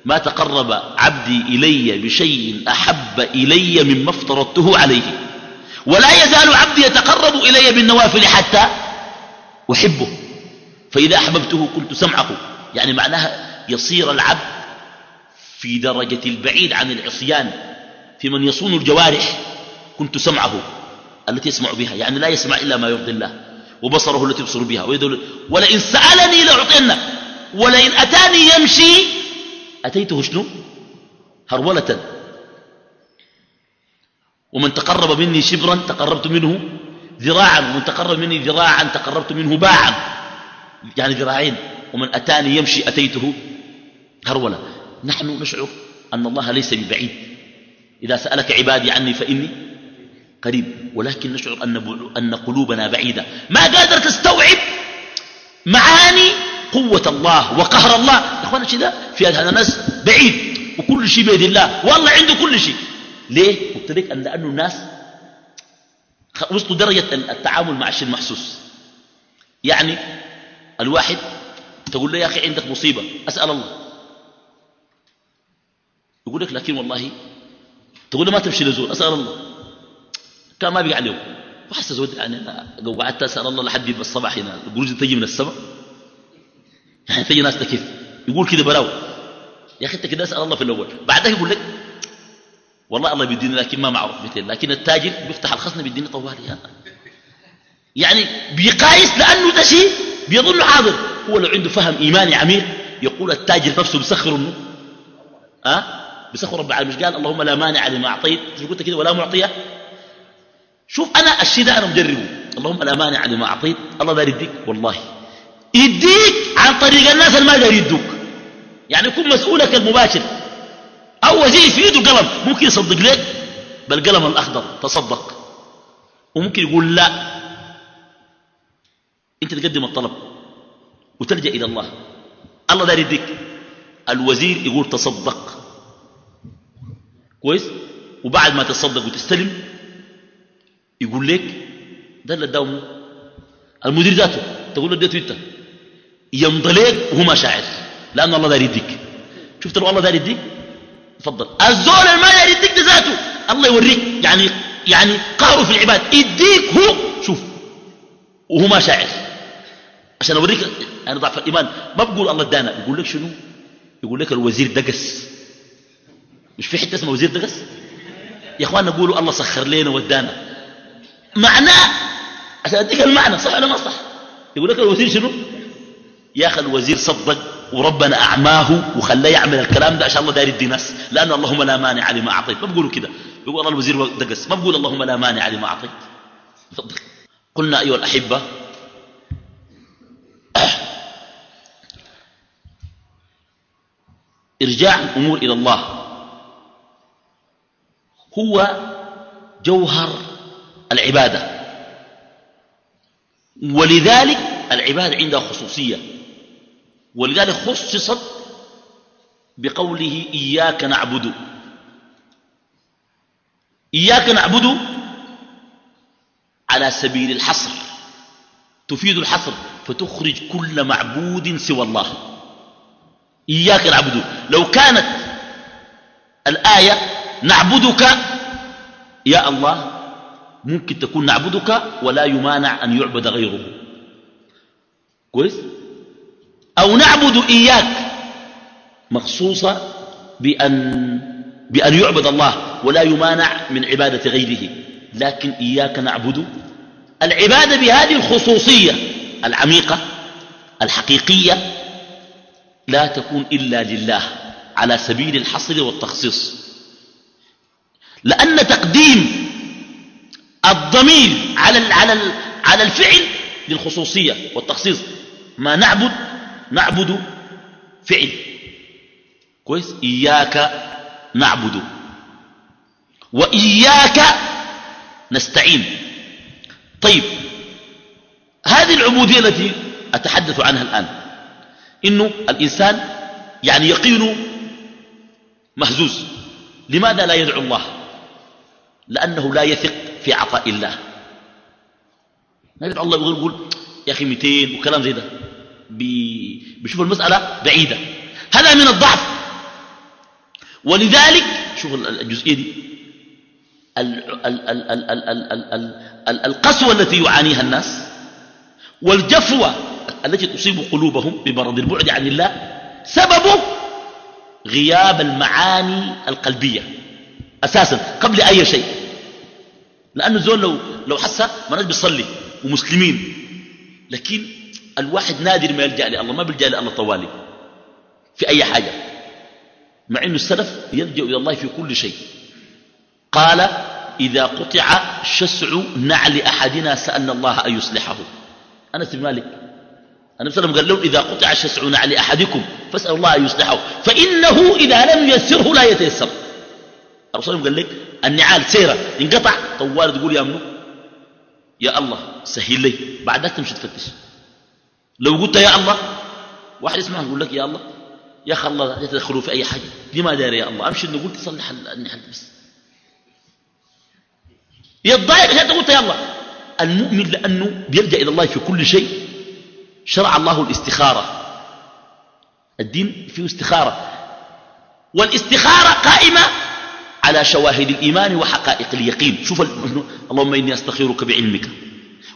Speaker 1: ما تقرب عبدي إلي بشيء أحب إلي مما افترضته عليه ولا يزال عبدي يتقرب إلي بالنوافل حتى أحبه فإذا أحببته كنت سمعه يعني معناها يصير العبد في درجة البعيد عن العصيان في من يصون الجوارح كنت سمعه التي يسمع بها يعني لا يسمع إلا ما يرضي الله وبصره التي يبصر بها ولئن سألني لأعطينك ولئن أتاني يمشي أتيته شنو هرولة ومن تقرب مني شبرا تقربت منه ذراعا ومن تقرب مني ذراعا تقربت منه باعا يعني ذراعين ومن أتاني يمشي أتيته هرولة نحن نشعر أن الله ليس ببعيد إذا سألك عبادي عني فإني قريب ولكن نشعر أن, أن قلوبنا بعيدة ما قادر تستوعب معاني قوة الله وقهر الله يا اخوانا ذا في هذا الناس بعيد وكل شيء بيد الله والله عنده كل شيء ليه قلت لك أن لأنه الناس وصلوا درجة التعامل مع الشيء المحسوس يعني الواحد تقول له يا أخي عندك مصيبة أسأل الله يقول لك لكن والله تقول له ما تمشي لزور أسأل الله كان ما بيقع اليوم وحس زود يعني أنا قعدت أسأل الله لحد الصباح هنا القروج تجي من السماء يعني في ناس تكيف يقول كده براو يا اخي انت كده اسال الله في الاول بعدها يقول لك والله الله بيديني لكن ما معروف مثل لكن التاجر بيفتح الخصم بيديني طوالي يعني, يعني بيقايس لانه ده شيء بيظن حاضر هو لو عنده فهم ايماني عميق يقول التاجر نفسه بيسخر منه أه؟ بيسخر رب العالمين مش قال اللهم لا مانع لما اعطيت مش قلت كده ولا معطيه شوف انا الشيء ده انا مجربه اللهم لا مانع لما اعطيت الله لا يديك والله يديك عن طريق الناس اللي ما قادر يدوك يعني يكون مسؤولك المباشر أو وزير في يده قلم ممكن يصدق لك بالقلم الأخضر تصدق وممكن يقول لا أنت تقدم الطلب وتلجأ إلى الله الله داري يديك الوزير يقول تصدق كويس وبعد ما تصدق وتستلم يقول لك ده اللي اداه المدير ذاته تقول له اديته انت ينضليك وهو ما شاعر لأن الله داري يديك شفت لو الله داري يديك تفضل الزول ما يريد يديك ذاته الله يوريك يعني يعني قهره في العباد يديك هو شوف وهو ما شاعر عشان اوريك انا ضعف الايمان ما بقول الله ادانا يقول لك شنو يقول لك الوزير دقس مش في حته اسمها وزير دقس يا اخوان نقولوا الله سخر لنا ودانا معناه عشان اديك المعنى صح ولا ما صح يقول لك الوزير شنو يا أخي الوزير صدق وربنا أعماه وخلاه يعمل الكلام ده عشان الله داير يدي ناس لأن اللهم لا مانع لما أعطيت ما بقولوا كده بيقول الله الوزير دقس ما بقول اللهم لا مانع لما أعطيت صدق قلنا أيها الأحبة [clears throat] إرجاع الأمور إلى الله هو جوهر العبادة ولذلك العبادة عندها خصوصية ولذلك خصصت بقوله إياك نعبد إياك نعبد على سبيل الحصر تفيد الحصر فتخرج كل معبود سوى الله إياك نعبد لو كانت الآية نعبدك يا الله ممكن تكون نعبدك ولا يمانع أن يعبد غيره كويس أو نعبد إياك مخصوصة بأن, بأن يعبد الله ولا يمانع من عبادة غيره لكن إياك نعبد العبادة بهذه الخصوصية العميقة الحقيقية لا تكون إلا لله على سبيل الحصر والتخصيص لأن تقديم الضمير على, على, على الفعل للخصوصية والتخصيص ما نعبد نعبد فعل كويس إياك نعبد وإياك نستعين طيب هذه العبودية التي أتحدث عنها الآن إنه الإنسان يعني يقينه مهزوز لماذا لا يدعو الله لأنه لا يثق في عطاء الله لا يدعو الله يقول يا أخي 200 وكلام زي ده بيشوف المسألة بعيدة هذا من الضعف ولذلك شوف الجزئية دي القسوة التي يعانيها الناس والجفوة التي تصيب قلوبهم بمرض البعد عن الله سببه غياب المعاني القلبية أساسا قبل أي شيء لأنه الزول لو, لو حس ما بيصلي ومسلمين لكن الواحد نادر ما يلجأ لله ما بيلجأ لله طوالي في أي حاجة مع أن السلف يلجأ إلى الله في كل شيء قال إذا قطع شسع نعل أحدنا سألنا الله أن يصلحه أنس بن مالك النبي صلى الله عليه وسلم قال لهم إذا قطع شسع نعل أحدكم فاسأل الله أن يصلحه فإنه إذا لم ييسره لا يتيسر الرسول قال لك النعال سيرة انقطع طوال تقول يا منو يا الله سهل لي بعدها تمشي تفتش لو قلت يا الله واحد يسمع يقول لك يا الله يا اخي الله لا تدخلوا في اي حاجه دي ما داري يا الله امشي انه قلت صلح النحل بس الضايق عشان قلت يا الله المؤمن لانه بيلجا الى الله في كل شيء شرع الله الاستخاره الدين فيه استخاره والاستخاره قائمه على شواهد الايمان وحقائق اليقين شوف اللهم اني استخيرك بعلمك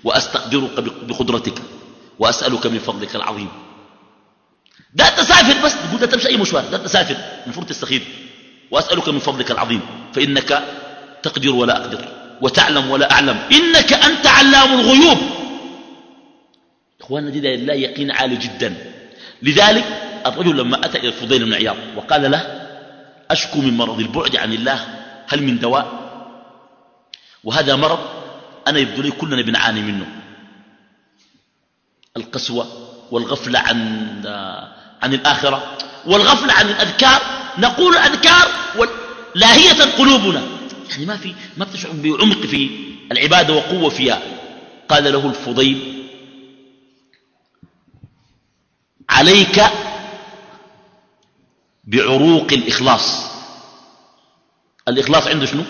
Speaker 1: واستقدرك بقدرتك وأسألك من فضلك العظيم ده تسافر بس تقول ده تمشي أي مشوار ده تسافر من فرط السخير وأسألك من فضلك العظيم فإنك تقدر ولا أقدر وتعلم ولا أعلم إنك أنت علام الغيوب إخواننا دي لله يقين عالي جدا لذلك الرجل لما أتى إلى الفضيل بن عياض وقال له أشكو من مرض البعد عن الله هل من دواء وهذا مرض أنا يبدو لي كلنا بنعاني منه القسوة والغفلة عن عن الآخرة والغفلة عن الأذكار نقول الأذكار لاهية قلوبنا يعني ما في ما بتشعر بعمق في العبادة وقوة فيها قال له الفضيل عليك بعروق الإخلاص الإخلاص عنده شنو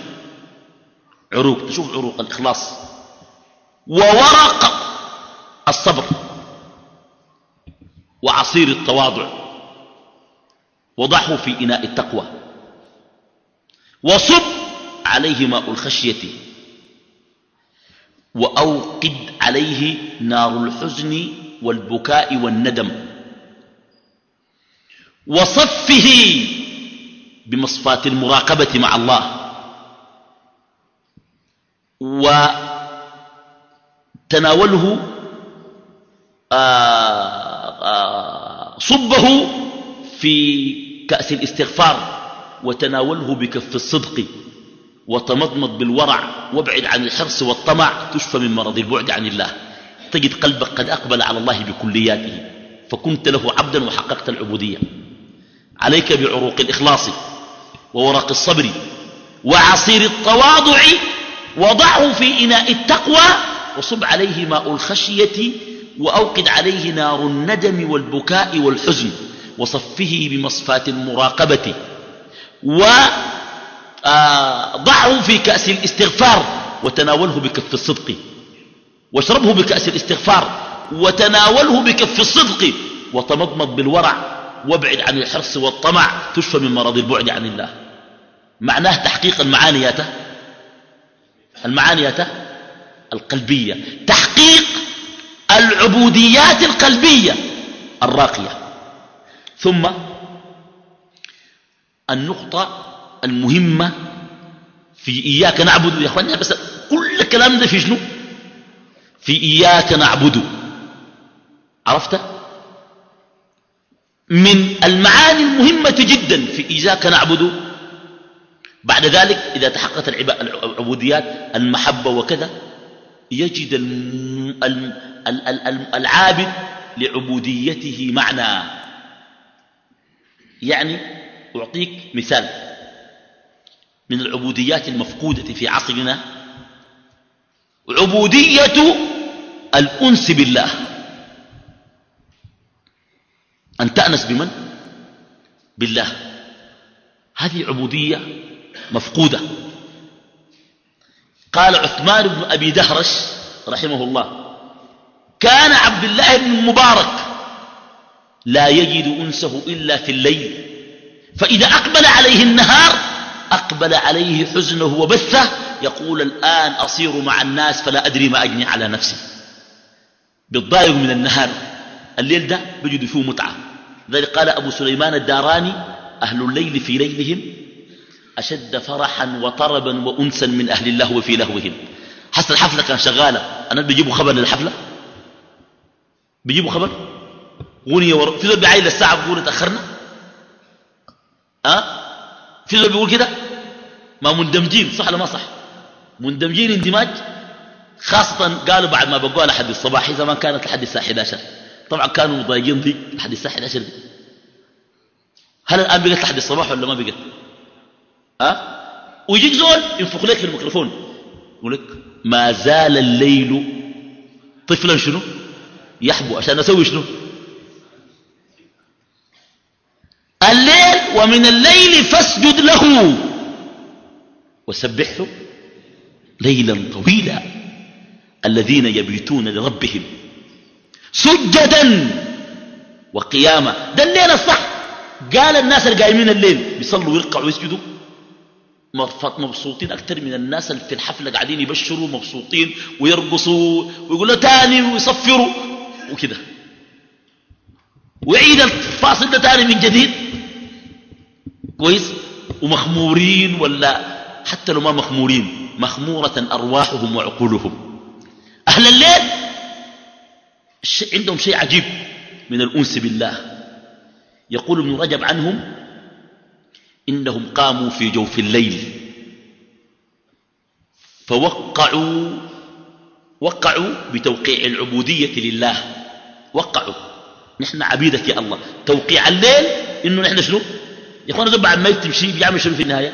Speaker 1: عروق تشوف عروق الإخلاص وورق الصبر وعصير التواضع وضعه في إناء التقوى وصب عليه ماء الخشية وأوقد عليه نار الحزن والبكاء والندم وصفه بمصفاة المراقبة مع الله وتناوله آه صبه في كأس الاستغفار وتناوله بكف الصدق وتمضمض بالورع وابعد عن الحرص والطمع تشفى من مرض البعد عن الله تجد قلبك قد أقبل على الله بكلياته فكنت له عبدا وحققت العبودية عليك بعروق الإخلاص وورق الصبر وعصير التواضع وضعه في إناء التقوى وصب عليه ماء الخشية وأوقد عليه نار الندم والبكاء والحزن وصفه بمصفاة المراقبة وضعه في كأس الاستغفار وتناوله بكف الصدق واشربه بكأس الاستغفار وتناوله بكف الصدق وتمضمض بالورع وابعد عن الحرص والطمع تشفى من مرض البعد عن الله معناه تحقيق المعانيات المعانيات القلبية تحقيق العبوديات القلبية الراقية ثم النقطة المهمة في إياك نعبد يا أخواني بس كل الكلام ده في شنو في إياك نعبد عرفت من المعاني المهمة جدا في إياك نعبد بعد ذلك إذا تحققت العبوديات المحبة وكذا يجد العابد لعبوديته معنى يعني أعطيك مثال من العبوديات المفقودة في عصرنا عبودية الأنس بالله أن تأنس بمن؟ بالله هذه عبودية مفقودة قال عثمان بن أبي دهرش رحمه الله كان عبد الله بن المبارك لا يجد أنسه إلا في الليل فإذا أقبل عليه النهار أقبل عليه حزنه وبثه يقول الآن أصير مع الناس فلا أدري ما أجني على نفسي بالضائع من النهار الليل ده بجد فيه متعة ذلك قال أبو سليمان الداراني أهل الليل في ليلهم أشد فرحا وطربا وأنسا من أهل اللهو في لهوهم حتى الحفلة كان شغالة أنا بيجيبوا خبر للحفلة بيجيبوا خبر غنية ور... في ذول بعيل الساعة بيقولوا تأخرنا أه؟ في ذلك بيقول كده ما مندمجين صح ولا ما صح مندمجين اندماج خاصة قالوا بعد ما بقوا لحد الصباح زمان كانت لحد الساعة 11 طبعا كانوا مضايقين دي لحد الساعة 11 هل الآن بقت لحد الصباح ولا ما بقت ها ويجيك زول ينفخ لك في الميكروفون يقول لك ما زال الليل طفلا شنو يحبو عشان اسوي شنو الليل ومن الليل فاسجد له وسبحه ليلا طويلا الذين يبيتون لربهم سجدا وقياما ده الليل الصح قال الناس القائمين الليل بيصلوا ويرقعوا ويسجدوا مبسوطين أكثر من الناس اللي في الحفلة قاعدين يبشروا مبسوطين ويرقصوا ويقولوا تاني ويصفروا وكده ويعيد الفاصل ده تاني من جديد كويس ومخمورين ولا حتى لو ما مخمورين مخمورة أرواحهم وعقولهم أهل الليل عندهم شيء عجيب من الأنس بالله يقول ابن رجب عنهم إنهم قاموا في جوف الليل فوقعوا وقعوا بتوقيع العبودية لله وقعوا نحن عبيدك يا الله توقيع الليل إنه نحن شنو يا اخوانا ده بعد ما يكتب بيعمل شنو في النهاية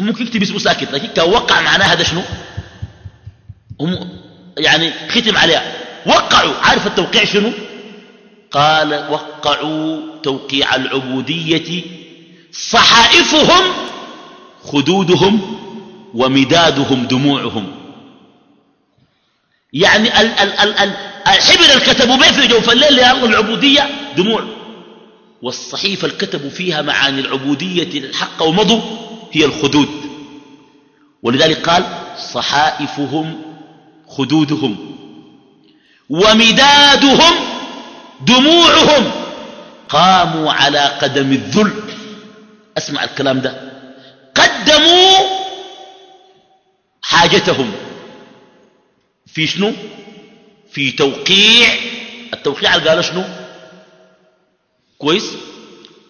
Speaker 1: ممكن يكتب اسمه ساكت لكن كوقع وقع معناها هذا شنو هم يعني ختم عليها وقعوا عارف التوقيع شنو قال وقعوا توقيع العبودية صحائفهم خدودهم ومدادهم دموعهم يعني ال ال ال ال الحبر اللي به في جوف الليل لأرض العبودية دموع والصحيفة الكتبوا فيها معاني العبودية الحق ومضوا هي الخدود ولذلك قال صحائفهم خدودهم ومدادهم دموعهم قاموا على قدم الذل اسمع الكلام ده قدموا حاجتهم في شنو في توقيع التوقيع اللي قال شنو كويس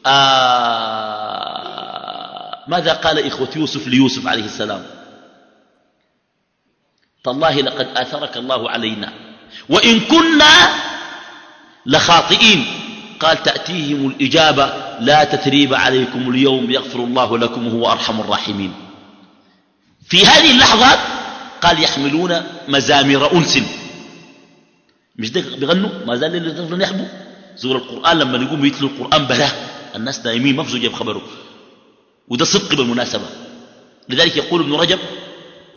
Speaker 1: آه ماذا قال إخوة يوسف ليوسف عليه السلام تالله لقد آثرك الله علينا وإن كنا لخاطئين قال تأتيهم الإجابة لا تثريب عليكم اليوم يغفر الله لكم وهو أرحم الراحمين في هذه اللحظات قال يحملون مزامير أنس مش ده بيغنوا ما زال اللي يحبوا زور القرآن لما يقوم يتلو القرآن بلاه الناس نايمين ما بزوج بخبره وده صدق بالمناسبة لذلك يقول ابن رجب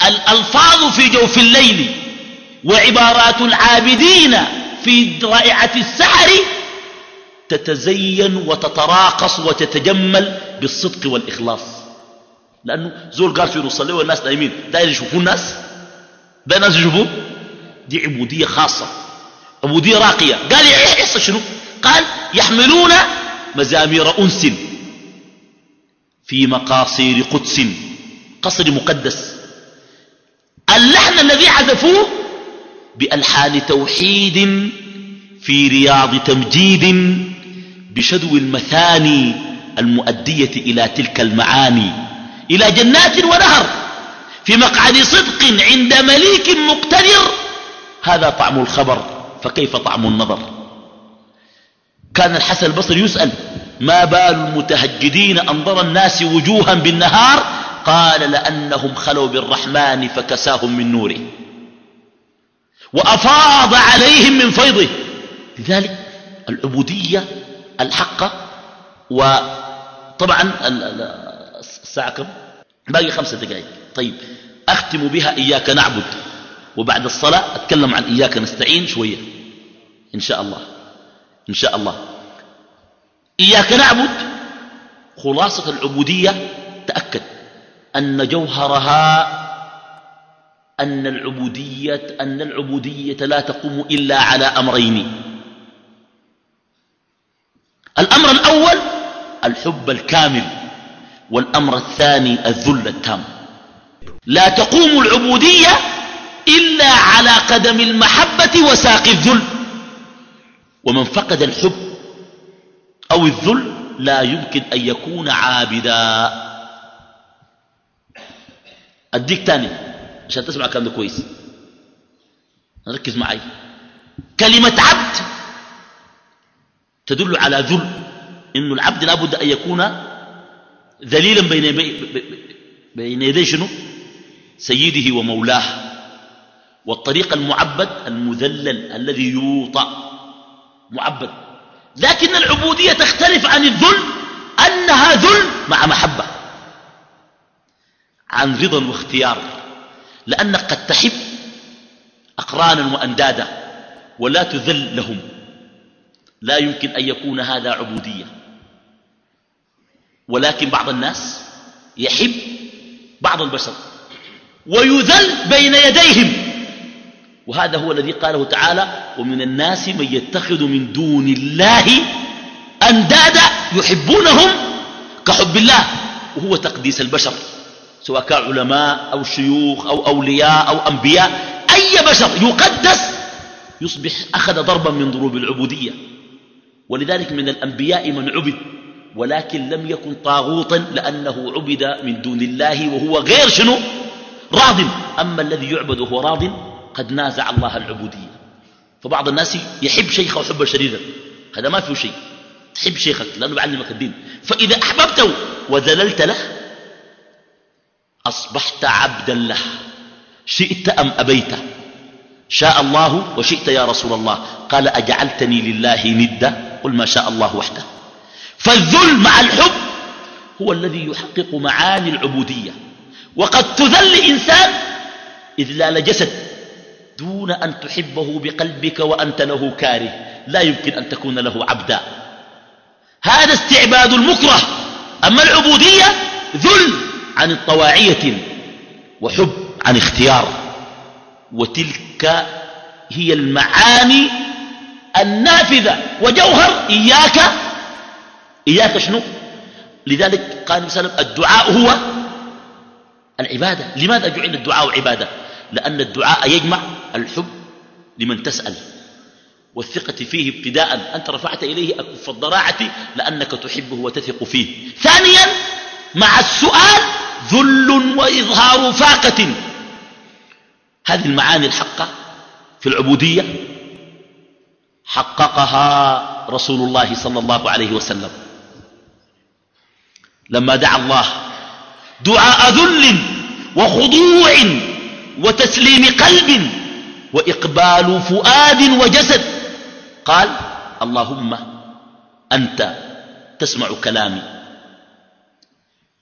Speaker 1: الألفاظ في جوف الليل وعبارات العابدين في رائعة السحر تتزين وتتراقص وتتجمل بالصدق والإخلاص لأنه زول قال في نصلي والناس نايمين داير يشوفوا الناس ده ناس يشوفوا دي عبودية خاصة عبودية راقية قال يحصل إيه، إيه، شنو قال يحملون مزامير أنس في مقاصير قدس قصر مقدس اللحن الذي عزفوه بألحان توحيد في رياض تمجيد بشدو المثاني المؤدية إلى تلك المعاني إلى جنات ونهر في مقعد صدق عند مليك مقتدر هذا طعم الخبر فكيف طعم النظر كان الحسن البصري يسأل ما بال المتهجدين أنظر الناس وجوها بالنهار قال لأنهم خلوا بالرحمن فكساهم من نوره وأفاض عليهم من فيضه لذلك العبودية الحق وطبعا الساعة كم باقي خمسة دقائق طيب أختم بها إياك نعبد وبعد الصلاة أتكلم عن إياك نستعين شوية إن شاء الله إن شاء الله إياك نعبد خلاصة العبودية تأكد أن جوهرها أن العبودية, أن العبودية لا تقوم إلا على أمرين الأمر الأول الحب الكامل والأمر الثاني الذل التام لا تقوم العبودية إلا على قدم المحبة وساق الذل ومن فقد الحب أو الذل لا يمكن أن يكون عابدا أديك تاني عشان تسمع الكلام ده كويس ركز معي كلمة عبد تدل على ذل إن العبد لا بد أن يكون ذليلا بين, بين يدي شنو سيده ومولاه والطريق المعبد المذلل الذي يوطى معبد لكن العبودية تختلف عن الذل أنها ذل مع محبة عن رضا واختيار لأنك قد تحب أقرانا وأندادا ولا تذل لهم لا يمكن أن يكون هذا عبودية ولكن بعض الناس يحب بعض البشر ويذل بين يديهم وهذا هو الذي قاله تعالى ومن الناس من يتخذ من دون الله أندادا يحبونهم كحب الله وهو تقديس البشر سواء كان علماء أو شيوخ أو أولياء أو أنبياء أي بشر يقدس يصبح أخذ ضربا من ضروب العبودية ولذلك من الأنبياء من عبد ولكن لم يكن طاغوتا لأنه عبد من دون الله وهو غير شنو راض أما الذي يعبد وهو راض قد نازع الله العبودية فبعض الناس يحب شيخه وحب شريره هذا ما فيه شيء تحب شيخك لأنه بعلمك الدين فإذا أحببته وذللت له أصبحت عبدا له شئت أم أبيت شاء الله وشئت يا رسول الله قال أجعلتني لله ندا قل ما شاء الله وحده فالذل مع الحب هو الذي يحقق معاني العبودية وقد تذل إنسان إذلال جسد دون أن تحبه بقلبك وأنت له كاره لا يمكن أن تكون له عبدا هذا استعباد المكره أما العبودية ذل عن طواعية وحب عن اختيار وتلك هي المعاني النافذة وجوهر إياك إياك شنو لذلك قال النبي صلى الله عليه وسلم الدعاء هو العبادة لماذا جعل الدعاء عبادة لأن الدعاء يجمع الحب لمن تسأل والثقة فيه ابتداء أنت رفعت إليه أكف الضراعة لأنك تحبه وتثق فيه ثانيا مع السؤال ذل وإظهار فاقة هذه المعاني الحقة في العبودية حققها رسول الله صلى الله عليه وسلم لما دعا الله دعاء ذل وخضوع وتسليم قلب وإقبال فؤاد وجسد قال اللهم أنت تسمع كلامي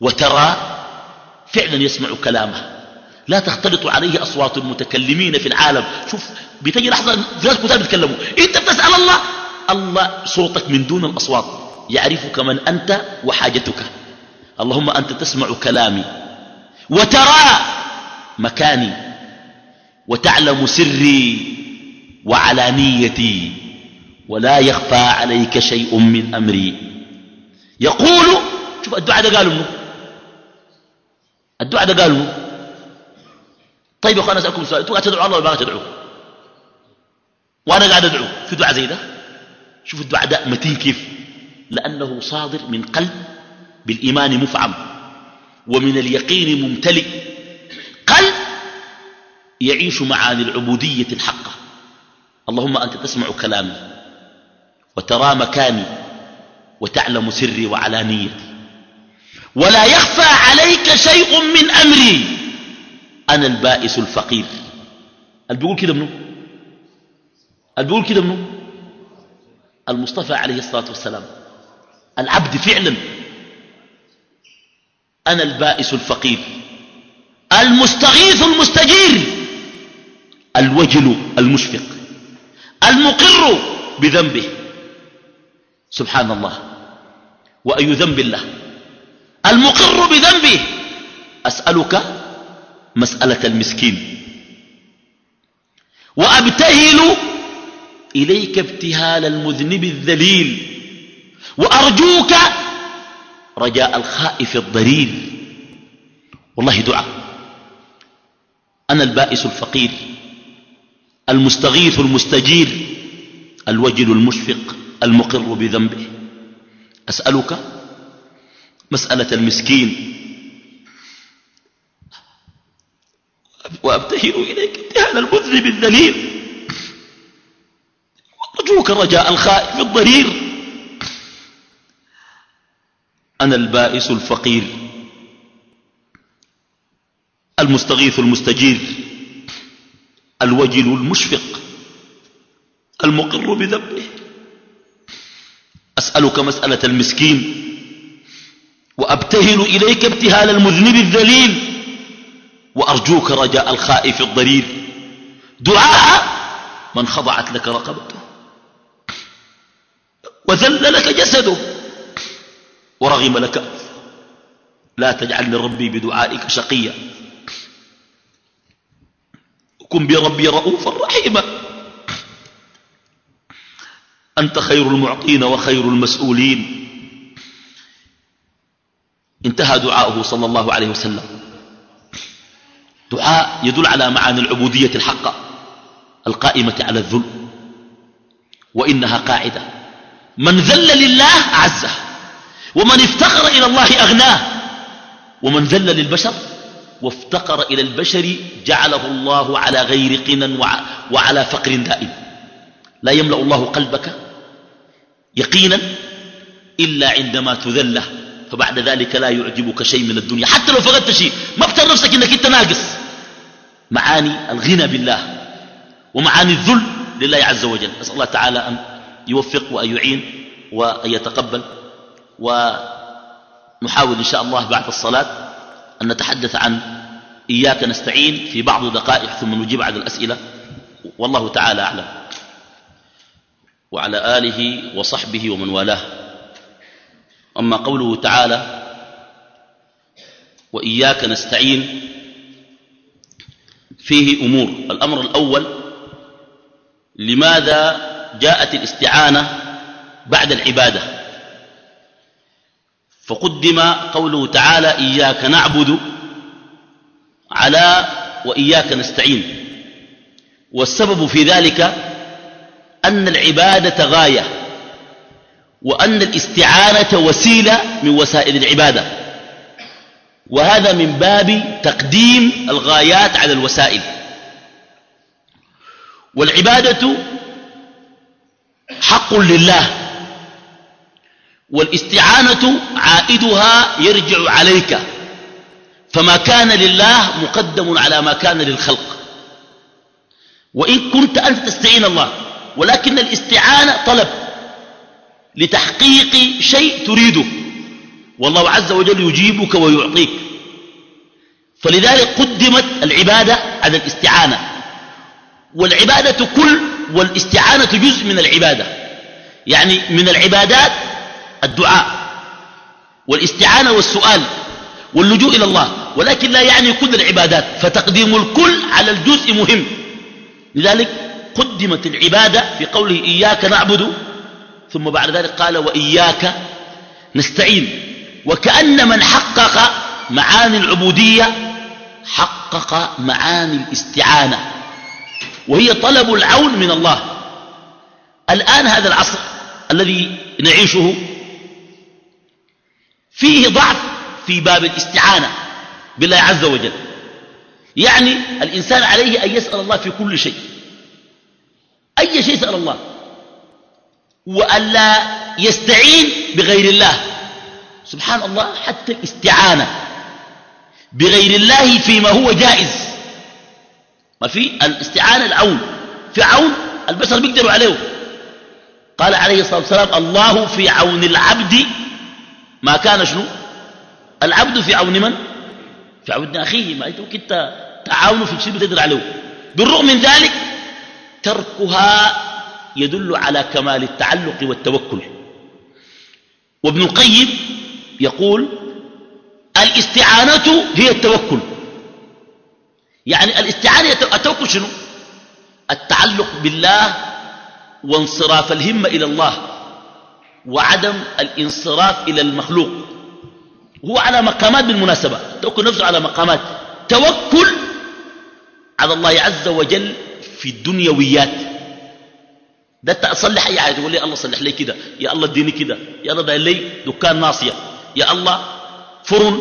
Speaker 1: وترى فعلا يسمع كلامه لا تختلط عليه أصوات المتكلمين في العالم شوف بتجي لحظة ثلاث كتاب بيتكلموا انت بتسأل الله الله صوتك من دون الأصوات يعرفك من أنت وحاجتك اللهم أنت تسمع كلامي وترى مكاني وتعلم سري وعلانيتي ولا يخفى عليك شيء من أمري يقول شوف الدعاء ده قالوا الدعاء ده قالوا طيب يا اخوان اسالكم سؤال انتوا قاعد تدعوا الله ولا ما تدعوا وانا قاعد ادعو في دعاء زي ده شوف الدعاء ده متين كيف لانه صادر من قلب بالايمان مفعم ومن اليقين ممتلئ قلب يعيش معاني العبوديه الحقه اللهم انت تسمع كلامي وترى مكاني وتعلم سري وعلانيتي ولا يخفى عليك شيء من امري أنا البائس الفقير اللي بيقول كده منه اللي بيقول كده منه المصطفى عليه الصلاة والسلام العبد فعلا أنا البائس الفقير المستغيث المستجير الوجل المشفق المقر بذنبه سبحان الله وأي ذنب الله المقر بذنبه أسألك مسألة المسكين وأبتهل إليك ابتهال المذنب الذليل وأرجوك رجاء الخائف الضليل والله دعاء أنا البائس الفقير المستغيث المستجير الوجل المشفق المقر بذنبه أسألك مسألة المسكين وأبتهل إليك ابتهال المذنب الذليل وأرجوك رجاء الخائف الضرير أنا البائس الفقير المستغيث المستجير الوجل المشفق المقر بذنبه أسألك مسألة المسكين وأبتهل إليك ابتهال المذنب الذليل وأرجوك رجاء الخائف الضرير دعاء من خضعت لك رقبته وذل لك جسده ورغم لك لا تجعلني ربي بدعائك شقيا كن بربي رؤوفا رحيما أنت خير المعطين وخير المسؤولين انتهى دعاؤه صلى الله عليه وسلم دعاء يدل على معاني العبودية الحقة القائمة على الذل وإنها قاعدة من ذل لله أعزه ومن افتقر إلى الله أغناه ومن ذل للبشر وافتقر إلى البشر جعله الله على غير قنى وعلى فقر دائم لا يملأ الله قلبك يقينا إلا عندما تذله فبعد ذلك لا يعجبك شيء من الدنيا حتى لو فقدت شيء ما بتر نفسك انك انت ناقص معاني الغنى بالله ومعاني الذل لله عز وجل نسأل الله تعالى أن يوفق وأن يعين وأن يتقبل ونحاول إن شاء الله بعد الصلاة أن نتحدث عن إياك نستعين في بعض دقائق ثم نجيب على الأسئلة والله تعالى أعلم وعلى آله وصحبه ومن والاه أما قوله تعالى وإياك نستعين فيه أمور الأمر الأول لماذا جاءت الاستعانة بعد العبادة فقدم قوله تعالى إياك نعبد على وإياك نستعين والسبب في ذلك أن العبادة غاية وأن الاستعانة وسيلة من وسائل العبادة وهذا من باب تقديم الغايات على الوسائل والعبادة حق لله والاستعانة عائدها يرجع عليك فما كان لله مقدم على ما كان للخلق وإن كنت أنت تستعين الله ولكن الاستعانة طلب لتحقيق شيء تريده والله عز وجل يجيبك ويعطيك فلذلك قدمت العبادة على الاستعانة والعبادة كل والاستعانة جزء من العبادة يعني من العبادات الدعاء والاستعانة والسؤال واللجوء إلى الله ولكن لا يعني كل العبادات فتقديم الكل على الجزء مهم لذلك قدمت العبادة في قوله إياك نعبد ثم بعد ذلك قال وإياك نستعين وكأن من حقق معاني العبودية حقق معاني الاستعانة وهي طلب العون من الله الآن هذا العصر الذي نعيشه فيه ضعف في باب الاستعانة بالله عز وجل يعني الإنسان عليه أن يسأل الله في كل شيء أي شيء يسأل الله وأن لا يستعين بغير الله سبحان الله حتى الاستعانة بغير الله فيما هو جائز ما في الاستعانة العون في عون البشر بيقدروا عليه قال عليه الصلاة والسلام الله في عون العبد ما كان شنو العبد في عون من في عون أخيه ما أنت كنت تعاونه في شيء بتقدر عليه بالرغم من ذلك تركها يدل على كمال التعلق والتوكل وابن القيم يقول الاستعانة هي التوكل يعني الاستعانة التوكل شنو التعلق بالله وانصراف الهمة إلى الله وعدم الانصراف إلى المخلوق هو على مقامات بالمناسبة توكل نفسه على مقامات توكل على الله عز وجل في الدنيويات ده تصلح اي حاجه تقول لي الله صلح لي كده يا الله اديني كده يا الله داير لي دكان ناصيه يا الله فرن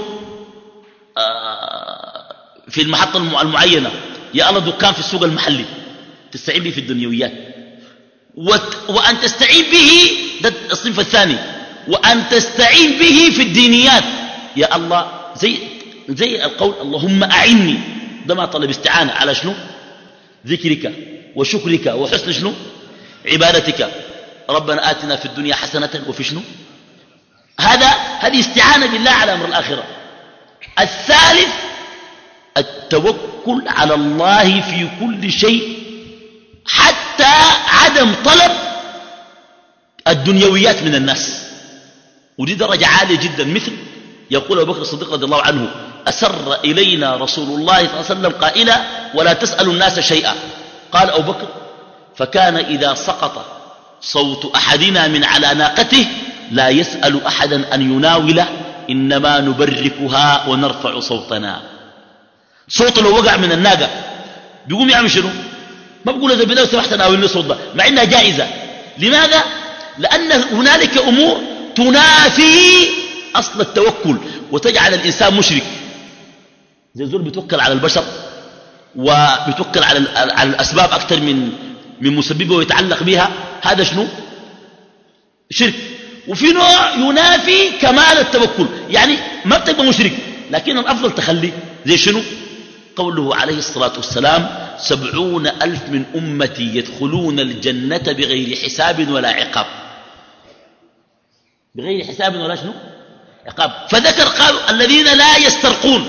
Speaker 1: آه، في المحطة المعينة يا الله دكان في السوق المحلي تستعين به في الدنيويات وأن تستعين به ده الصنف الثاني وأن تستعين به في الدينيات يا الله زي, زي القول اللهم أعني ده ما طلب استعانة على شنو ذكرك وشكرك وحسن شنو عبادتك ربنا آتنا في الدنيا حسنة وفي شنو هذا هذه استعانة بالله على أمر الآخرة الثالث التوكل على الله في كل شيء حتى عدم طلب الدنيويات من الناس ودي درجة عالية جدا مثل يقول أبو بكر الصديق رضي الله عنه أسر إلينا رسول الله صلى الله عليه وسلم قائلا ولا تسأل الناس شيئا قال أبو بكر فكان إذا سقط صوت أحدنا من على ناقته لا يسأل أحدا أن يناوله إنما نبركها ونرفع صوتنا صوت لو وقع من الناقة بيقوم يعمل شنو ما بقول إذا بدأ سمحت ناولني صوت ده مع إنها جائزة لماذا؟ لأن هنالك أمور تنافي أصل التوكل وتجعل الإنسان مشرك زي زول بيتوكل على البشر وبتوكل على, على الأسباب أكثر من من مسببه ويتعلق بها هذا شنو شرك وفي نوع ينافي كمال التوكل يعني ما بتبقى مشرك لكن الأفضل تخلي زي شنو قوله عليه الصلاة والسلام سبعون ألف من أمتي يدخلون الجنة بغير حساب ولا عقاب بغير حساب ولا شنو عقاب فذكر قال الذين لا يسترقون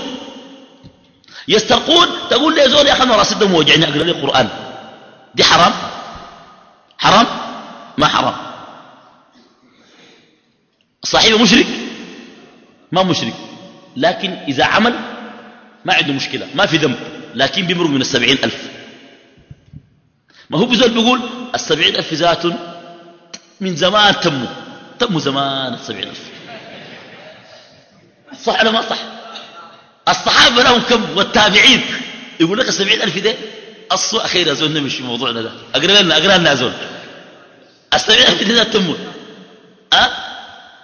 Speaker 1: يسترقون تقول لي زول يا أخي أنا راسي دم وجعني أقرأ لي القرآن دي حرام حرام ما حرام صاحبه مشرك ما مشرك لكن إذا عمل ما عنده مشكلة ما في ذنب لكن بيمر من السبعين ألف ما هو بزول بيقول السبعين ألف ذات من زمان تموا تموا زمان السبعين ألف صح ولا ما صح الصحابة لهم كم والتابعين يقول لك السبعين ألف ده أصوا خير يا زول نمشي موضوعنا ده أقرأ لنا أقرأ لنا يا زول السبعين ألف ده تموا أه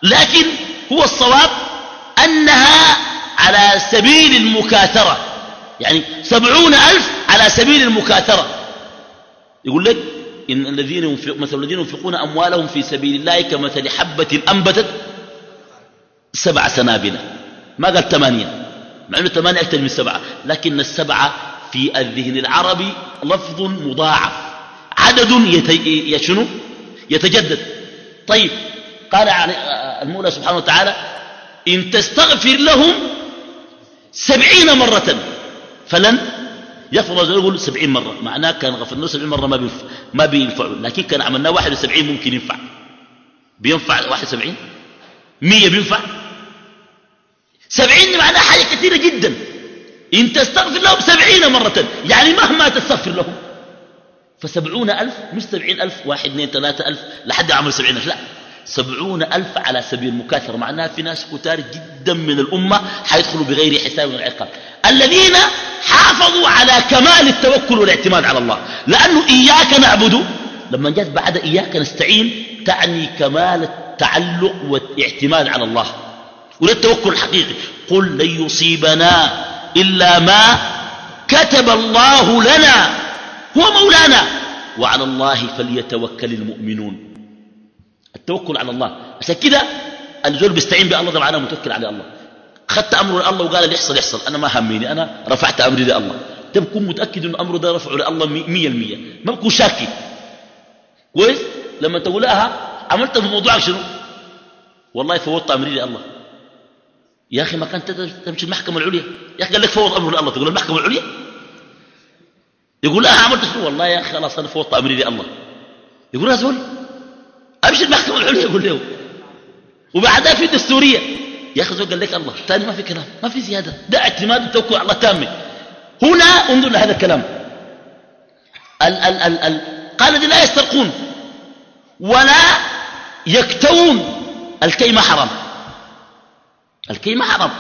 Speaker 1: لكن هو الصواب أنها على سبيل المكاثرة يعني سبعون ألف على سبيل المكاثرة يقول لك إن الذين ينفق مثل الذين ينفقون أموالهم في سبيل الله كمثل حبة أنبتت سبع سنابل ما قال ثمانية مع أنه ثمانية أكثر من سبعة لكن السبعة في الذهن العربي لفظ مضاعف عدد يتجدد طيب قال المولى سبحانه وتعالى إن تستغفر لهم سبعين مرة فلن يغفر الله يقول سبعين مرة معناه كان غفرنا سبعين مرة ما بينفع ما بينفع لكن كان عملناه واحد وسبعين ممكن ينفع بينفع واحد وسبعين مية بينفع سبعين معناه حاجة كثيرة جدا إن تستغفر لهم سبعين مرة يعني مهما تستغفر لهم فسبعون ألف مش سبعين ألف واحد اثنين ثلاثة ألف لحد عمر سبعين ألف لا سبعون ألف على سبيل المكاثرة معناها في ناس كتار جدا من الأمة حيدخلوا بغير حساب وعقاب الذين حافظوا على كمال التوكل والاعتماد على الله لأنه إياك نعبد لما جاءت بعد إياك نستعين تعني كمال التعلق والاعتماد على الله وللتوكل الحقيقي قل لن يصيبنا إلا ما كتب الله لنا هو مولانا وعلى الله فليتوكل المؤمنون توكل على الله عشان كده الزول بيستعين بالله طبعا انا متوكل على الله خدت امره لله وقال اللي يحصل يحصل انا ما هميني انا رفعت امري لله تبكون متاكد ان امره ده رفعه لله 100% ما بكون شاكي كويس لما تقول لها عملت في موضوعك شنو والله فوضت امري لله يا اخي ما كان تمشي المحكمه العليا يا اخي قال لك فوض امره لله تقول المحكمه العليا يقول لها عملت شنو والله يا اخي خلاص انا فوضت امري لله يقول يا زول أمشي المحكمة العليا أقول له وبعدها في دستورية يا أخي قال لك الله ثاني ما في كلام ما في زيادة ده اعتماد التوكل على الله تامة هنا انظر لهذا الكلام ال ال ال ال قال دي لا يسترقون ولا يكتوون الكي ما حرام الكي ما حرام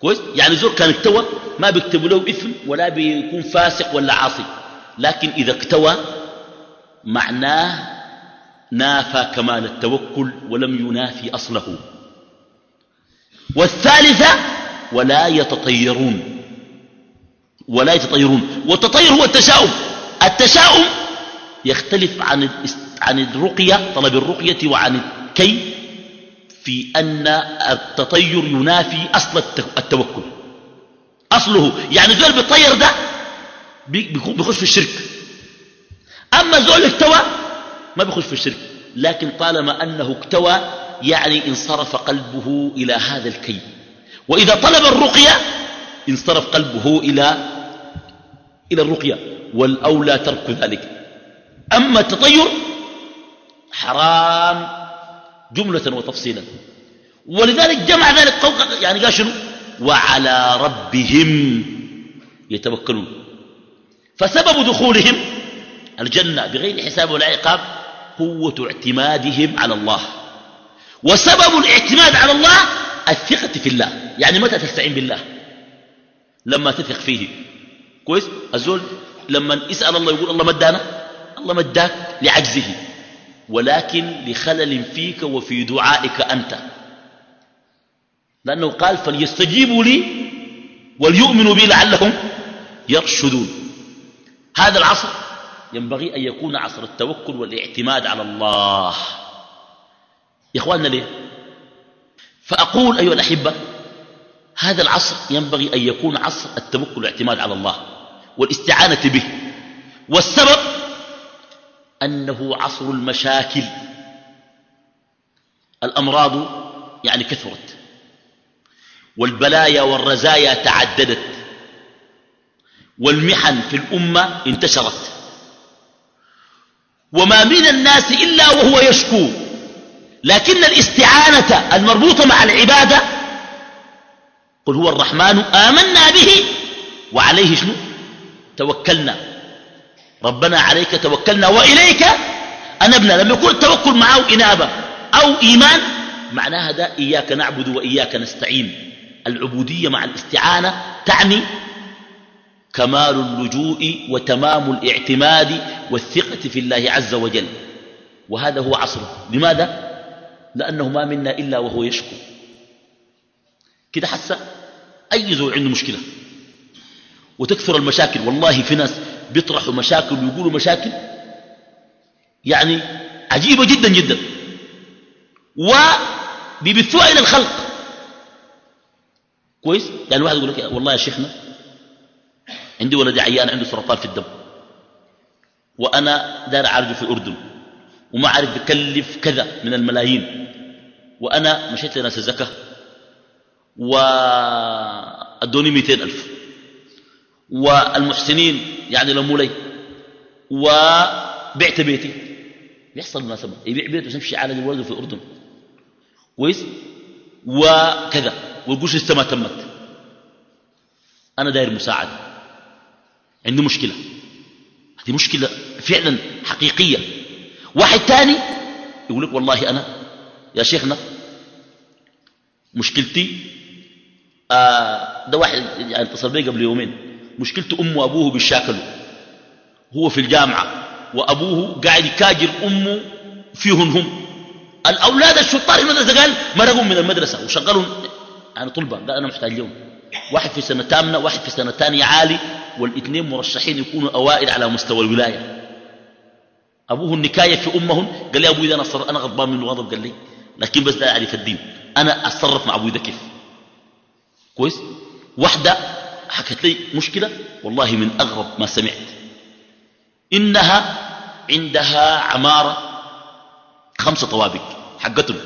Speaker 1: كويس يعني زور كان اكتوى ما بيكتبوا له إثم ولا بيكون فاسق ولا عاصي لكن إذا اكتوى معناه نافى كمال التوكل ولم ينافي أصله والثالثة ولا يتطيرون ولا يتطيرون والتطير هو التشاؤم التشاؤم يختلف عن عن الرقية طلب الرقية وعن الكي في أن التطير ينافي أصل التوكل أصله يعني زول بالطير ده بيخش في الشرك أما زول اكتوى ما بيخش في الشرك لكن طالما أنه اكتوى يعني انصرف قلبه إلى هذا الكي وإذا طلب الرقية انصرف قلبه إلى إلى الرقية والأولى ترك ذلك أما التطير حرام جملة وتفصيلا ولذلك جمع ذلك قوقع يعني قال شنو وعلى ربهم يتوكلون فسبب دخولهم الجنة بغير حساب ولا عقاب قوة اعتمادهم على الله وسبب الاعتماد على الله الثقة في الله يعني متى تستعين بالله لما تثق فيه كويس الزول لما يسأل الله يقول الله ما الله ما اداك لعجزه ولكن لخلل فيك وفي دعائك أنت لأنه قال فليستجيبوا لي وليؤمنوا بي لعلهم يرشدون هذا العصر ينبغي أن يكون عصر التوكل والاعتماد على الله يا إخواننا ليه فأقول أيها الأحبة هذا العصر ينبغي أن يكون عصر التوكل والاعتماد على الله والاستعانة به والسبب أنه عصر المشاكل الأمراض يعني كثرت والبلايا والرزايا تعددت والمحن في الأمة انتشرت وما من الناس إلا وهو يشكو لكن الاستعانة المربوطة مع العبادة قل هو الرحمن آمنا به وعليه شنو توكلنا ربنا عليك توكلنا وإليك أنبنا لما يكون التوكل معه إنابة أو إيمان معناها ده إياك نعبد وإياك نستعين العبودية مع الاستعانة تعني كمال اللجوء وتمام الاعتماد والثقة في الله عز وجل وهذا هو عصره لماذا؟ لأنه ما منا إلا وهو يشكو كده حس أي زوج عنده مشكلة وتكثر المشاكل والله في ناس بيطرحوا مشاكل ويقولوا مشاكل يعني عجيبة جدا جدا وبيبثوها إلى الخلق كويس يعني واحد يقول لك والله يا شيخنا عندي ولد عيان عنده سرطان في الدم وأنا دار أعالجه في الأردن وما عارف بكلف كذا من الملايين وأنا مشيت لناس الزكاة وأدوني مئتين ألف والمحسنين يعني لموا لي وبعت بيتي بيحصل مناسبة يبيع بيت ويمشي على ولده في الأردن كويس وكذا والقش لسه ما تمت أنا داير مساعدة عنده مشكلة هذه مشكلة فعلا حقيقية واحد تاني يقول لك والله أنا يا شيخنا مشكلتي آه ده واحد يعني اتصل بي قبل يومين مشكلته أمه وأبوه بالشاكل هو في الجامعة وأبوه قاعد يكاجر أمه فيهم هم الأولاد الشطار في المدرسة قال مرقوا من المدرسة وشغلهم يعني طلبة قال أنا محتاج اليوم واحد في سنة تامنة واحد في سنة تانية عالي والاثنين مرشحين يكونوا أوائل على مستوى الولاية أبوه نكاية في أمهن قال لي أبوي ده أنا, أنا غضبان منه غضب قال لي لكن بس ده أعرف يعني الدين أنا أتصرف مع أبوي ده كيف كويس واحدة حكت لي مشكلة والله من أغرب ما سمعت إنها عندها عمارة خمسة طوابق حقتهم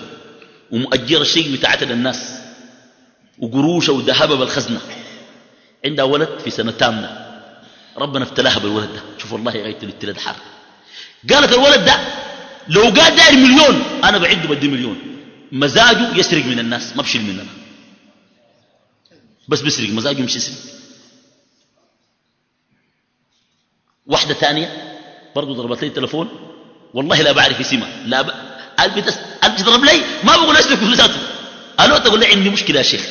Speaker 1: ومؤجرة شيء بتاعتها للناس وقروشه وذهبها بالخزنه عندها ولد في سنه تامنة ربنا افتلاها بالولد ده شوف والله غايه الابتلاء ده حر قالت الولد ده لو قال داير مليون انا بعده بدي مليون مزاجه يسرق من الناس ما بشيل مننا بس بيسرق مزاجه مش يسرق واحدة ثانية برضو ضربت لي التلفون والله لا بعرف اسمها لا ب... قال بتضرب لي ما بقول اسلك فلوساته قالوا تقول لي عندي مشكلة يا شيخ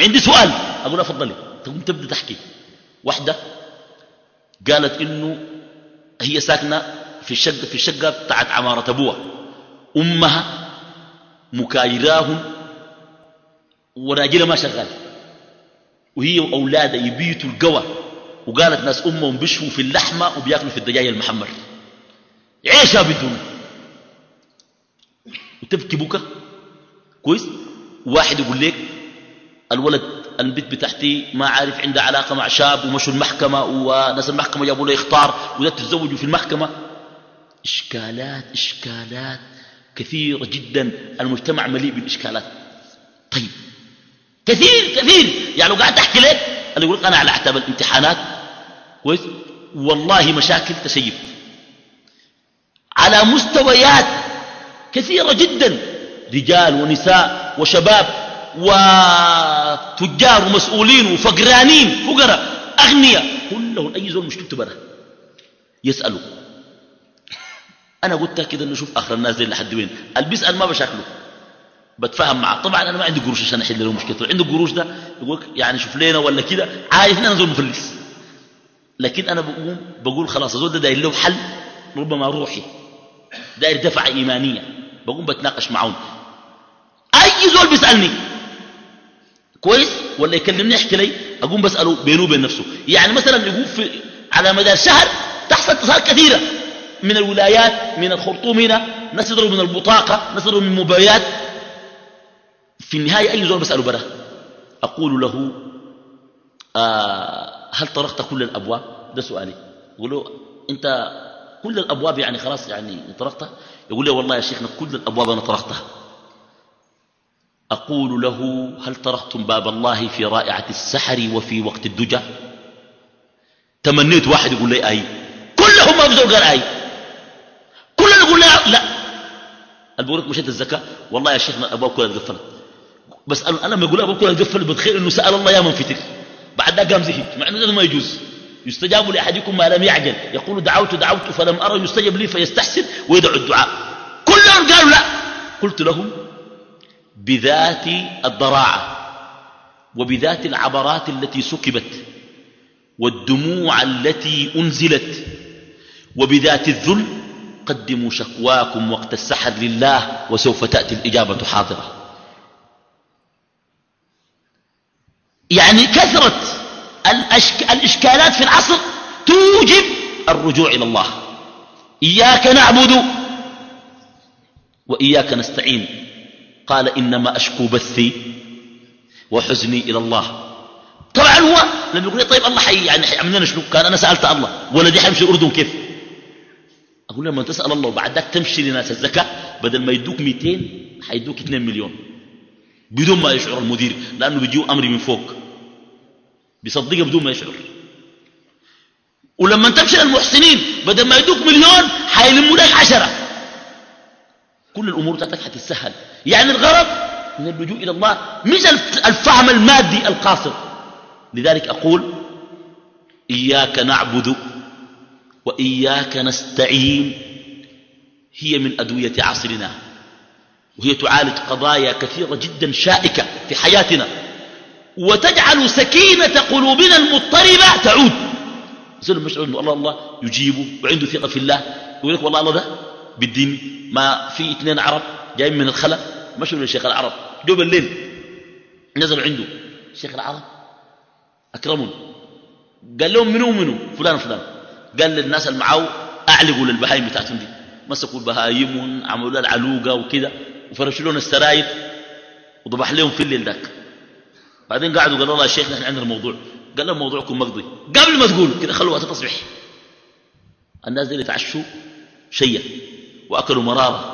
Speaker 1: عندي سؤال أقول أفضلي تقوم تبدأ تحكي واحدة قالت إنه هي ساكنة في الشقة في الشقة بتاعت عمارة أبوها أمها مكايراهم وراجلها ما شغال وهي وأولادها يبيتوا القوى وقالت ناس أمهم بيشفوا في اللحمة وبياكلوا في الدجاج المحمر عيشها بدون وتبكي بكى كويس واحد يقول لك الولد البيت بتحتي ما عارف عنده علاقة مع شاب ومشوا المحكمة وناس المحكمة جابوا له يختار وده تتزوجوا في المحكمة إشكالات إشكالات كثيرة جدا المجتمع مليء بالإشكالات طيب كثير كثير يعني لو قاعد أحكي لك اللي يقول أنا على حساب الامتحانات كويس والله مشاكل تسيب على مستويات كثيرة جدا رجال ونساء وشباب وتجار ومسؤولين وفقرانين فقراء أغنياء كلهم أي زول مشكلته برا يسألوا أنا قلت كده إنه شوف آخر الناس دي لحد وين البسأل ما بشكله بتفاهم معه طبعا أنا ما عندي قروش عشان أحل له مشكلته عنده قروش ده يقول يعني شوف لنا ولا كده عارف إن أنا زول مفلس لكن أنا بقوم بقول خلاص الزول ده داير له حل ربما روحي داير دفعة إيمانية بقوم بتناقش معهم أي زول بيسألني كويس ولا يكلمني يحكي لي اقوم بساله بينه وبين نفسه يعني مثلا يقول في على مدار شهر تحصل اتصالات كثيره من الولايات من الخرطوم هنا ناس من البطاقه ناس من الموبايلات في النهايه اي زول بساله برا اقول له آه هل طرقت كل الابواب ده سؤالي يقول له انت كل الابواب يعني خلاص يعني طرقتها يقول لي والله يا شيخنا كل الابواب انا طرقتها أقول له هل طرقتم باب الله في رائعة السحر وفي وقت الدجا تمنيت واحد يقول لي آي كلهم ما بزول قال آي كل اللي يقول لا لا البورك مشيت الزكاة والله يا ما أبواب كلها تقفلت بس أنا لما يقول أبواب كلها تقفلت بتخيل إنه سأل الله يا من فتك بعد ذا قام زهيد مع إنه ما يجوز يستجاب لأحدكم ما لم يعجل يقول دعوت دعوت فلم أرى يستجب لي فيستحسن ويدعو الدعاء كلهم قالوا لا قلت لهم بذات الضراعة وبذات العبرات التي سكبت والدموع التي أنزلت وبذات الذل قدموا شكواكم وقت السحر لله وسوف تأتي الإجابة حاضرة يعني كثرة الإشكالات في العصر توجب الرجوع إلى الله إياك نعبد وإياك نستعين قال إنما أشكو بثي وحزني إلى الله طبعا هو لما يقول لي طيب الله حي يعني حي عملنا شنو كان أنا سألت الله ولدي حيمشي الأردن كيف أقول لما تسأل الله وبعد تمشي لناس الزكاة بدل ما يدوك 200 حيدوك 2 مليون بدون ما يشعر المدير لأنه بيجيه أمري من فوق بيصدقه بدون ما يشعر ولما تمشي للمحسنين بدل ما يدوك مليون حيلموا لك عشرة كل الأمور تاعتك حتتسهل يعني الغرض من اللجوء إلى الله مش الفهم المادي القاصر لذلك أقول إياك نعبد وإياك نستعين هي من أدوية عصرنا وهي تعالج قضايا كثيرة جدا شائكة في حياتنا وتجعل سكينة قلوبنا المضطربة تعود زي المشعر أنه الله الله يجيبه وعنده ثقة في الله يقول لك والله الله ده بالدين ما في اثنين عرب جاي من الخلا مشوا للشيخ العرب جو بالليل نزلوا عنده شيخ العرب أكرمهم قال لهم منو منو فلان فلان قال للناس اللي أعلقوا للبهايم بتاعتهم دي مسكوا البهايم عملوا لها العلوقة وكذا وفرشوا لهم السراير وضبح لهم في الليل ذاك بعدين قعدوا قالوا الله يا شيخ نحن عندنا موضوع قال لهم موضوعكم مقضي قبل ما تقولوا كذا خلوا وقت الناس دي اللي تعشوا شيء وأكلوا مرارة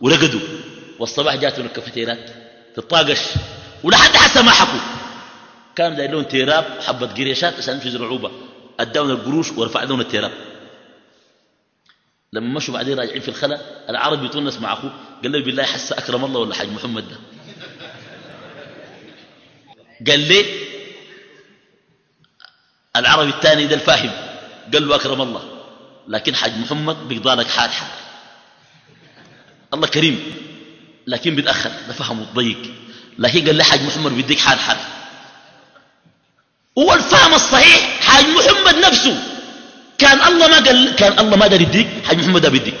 Speaker 1: ورقدوا والصباح جاتهم الكافيتيرات تطاقش ولحد حسا ما حكوا كان داير لهم تيراب وحبة قريشات عشان يمشوا يزرعوا اداهم القروش ورفع لهم التيراب لما مشوا بعدين راجعين في الخلا العربي يتونس مع اخوه قال له بالله حس اكرم الله ولا حاج محمد ده قال لي العربي الثاني ده الفاهم قال له اكرم الله لكن حاج محمد بيقضى لك حال حال الله كريم لكن بيتأخر بفهمه الضيق لكن قال لي حاج محمد بيديك حال حال هو الفهم الصحيح حاج محمد نفسه كان الله ما قال كان الله ما دار يديك حاج محمد بيديك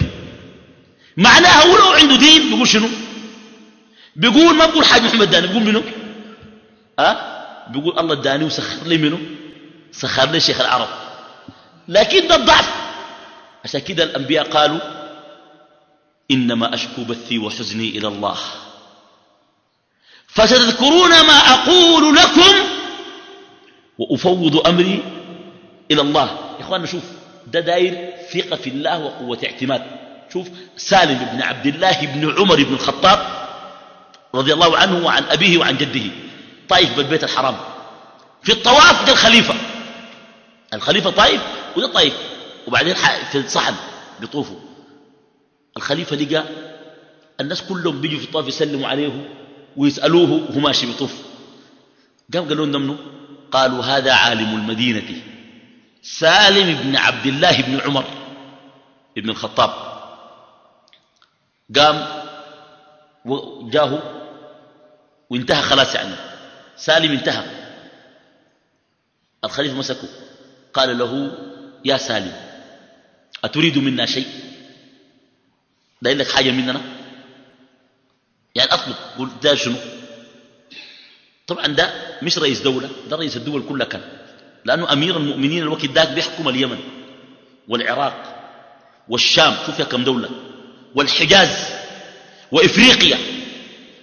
Speaker 1: معناها هو لو عنده دين بيقول شنو بيقول ما بقول حاج محمد داني بيقول منه ها أه؟ بيقول الله داني وسخر لي منه سخر لي شيخ العرب لكن ده الضعف عشان كده الأنبياء قالوا إنما أشكو بثي وحزني إلى الله فستذكرون ما أقول لكم وأفوض أمري إلى الله يا إخواننا شوف ده داير ثقة في الله وقوة اعتماد شوف سالم بن عبد الله بن عمر بن الخطاب رضي الله عنه وعن أبيه وعن جده طائف بالبيت الحرام في الطواف ده الخليفة الخليفة طائف وده طائف وبعدين في الصحن بيطوفوا الخليفة لقى الناس كلهم بيجوا في الطواف يسلموا عليه ويسألوه وهو ماشي بيطوف قام قالوا لنا منه قالوا هذا عالم المدينة سالم بن عبد الله بن عمر بن الخطاب قام وجاه وانتهى خلاص يعني سالم انتهى الخليفة مسكه قال له يا سالم أتريد منا شيء ده لك حاجة مننا يعني أطلب قول ده شنو طبعا ده مش رئيس دولة ده رئيس الدول كلها كان لأنه أمير المؤمنين الوقت ذاك بيحكم اليمن والعراق والشام شوف يا كم دولة والحجاز وإفريقيا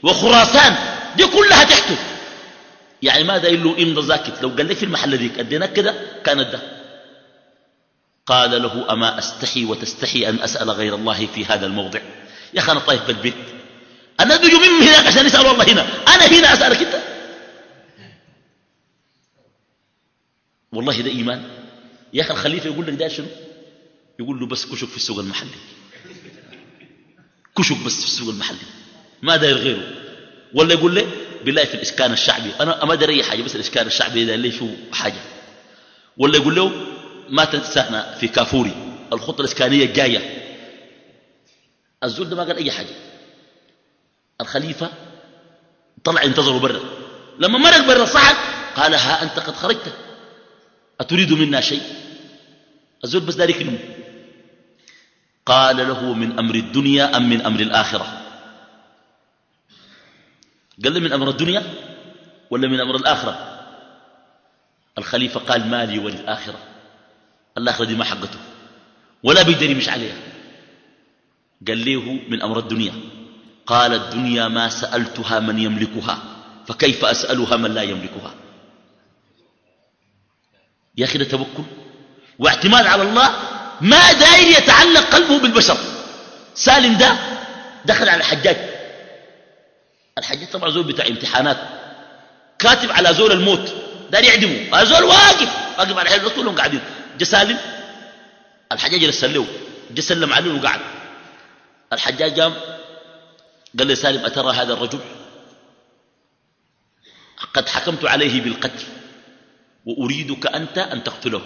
Speaker 1: وخراسان دي كلها تحته يعني ماذا داير له امضى زاكت لو قال لك في المحل ذيك اديناك كده كانت ده قال له أما أستحي وتستحي أن أسأل غير الله في هذا الموضع يا أخي أنا طايف بالبيت أنا أدري من هناك عشان أسأل الله هنا أنا هنا أسألك أنت والله ده إيمان يا أخي الخليفة يقول لك ده شنو يقول له بس كشك في السوق المحلي كشك بس في السوق المحلي ما داير غيره ولا يقول لي بالله في الإسكان الشعبي أنا ما داري أي حاجة بس الإسكان الشعبي ده ليه شو حاجة ولا يقول له ما تنسانا في كافوري الخطة الإسكانية جاية الزول ده ما قال أي حاجة الخليفة طلع ينتظره برا لما مرق برا صعد قال ها أنت قد خرجت أتريد منا شيء الزول بس داري كلمه قال له من أمر الدنيا أم من أمر الآخرة قال له من أمر الدنيا ولا من أمر الآخرة الخليفة قال مالي وللآخرة الله دي ما حقته ولا بيدري يمشي عليها قال له من أمر الدنيا قال الدنيا ما سألتها من يملكها فكيف أسألها من لا يملكها يا أخي ده توكل واعتماد على الله ما داير يتعلق قلبه بالبشر سالم ده دخل على الحجاج الحجاج طبعا زول بتاع امتحانات كاتب على زول الموت داير يعدمه زول واقف واقف على حيله كلهم قاعدين جسالم الحجاج جلس له جسلم عليه وقعد الحجاج قام قال لي سالم أترى هذا الرجل قد حكمت عليه بالقتل وأريدك أنت أن تقتله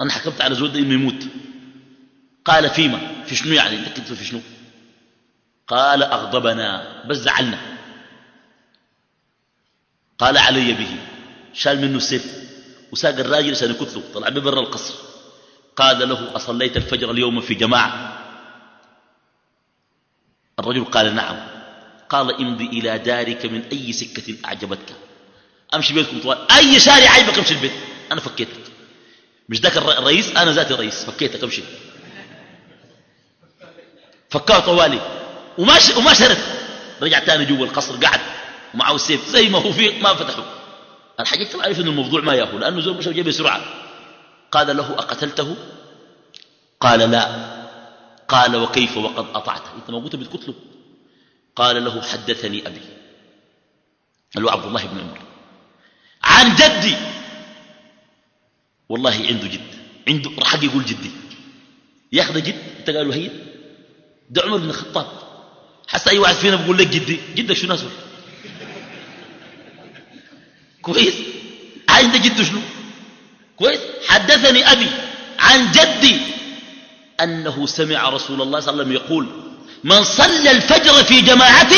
Speaker 1: أنا حكمت على زود إنه يموت قال فيما في شنو يعني تقتل في شنو قال أغضبنا بس زعلنا قال علي به شال منه السيف وساق الراجل سنكتله طلع ببر القصر قال له أصليت الفجر اليوم في جماعة الرجل قال نعم قال امضي إلى دارك من أي سكة أعجبتك أمشي بيتكم طوال أي شارع عيبك امشي البيت أنا فكيتك مش ذاك الرئيس أنا ذاتي الرئيس فكيتك امشي فكاه طوالي وما وما شرد رجع تاني جوا القصر قعد ومعه السيف زي ما هو فيه ما فتحه الحقيقة كان عارف أن الموضوع ما يأكل لأنه زور مشى وجاء بسرعة قال له أقتلته قال لا قال وكيف وقد أطعته أنت ما قلت بتقتله قال له حدثني أبي قال له عبد الله بن عمر عن جدي والله عنده جد عنده حق يقول جدي ياخذ جد انت قال له هي ده عمر بن الخطاب حس اي واحد فينا بيقول لك جدي جدك شو ناسه كويس عايز ده جده شنو كويس حدثني أبي عن جدي أنه سمع رسول الله صلى الله عليه وسلم يقول من صلى الفجر في جماعة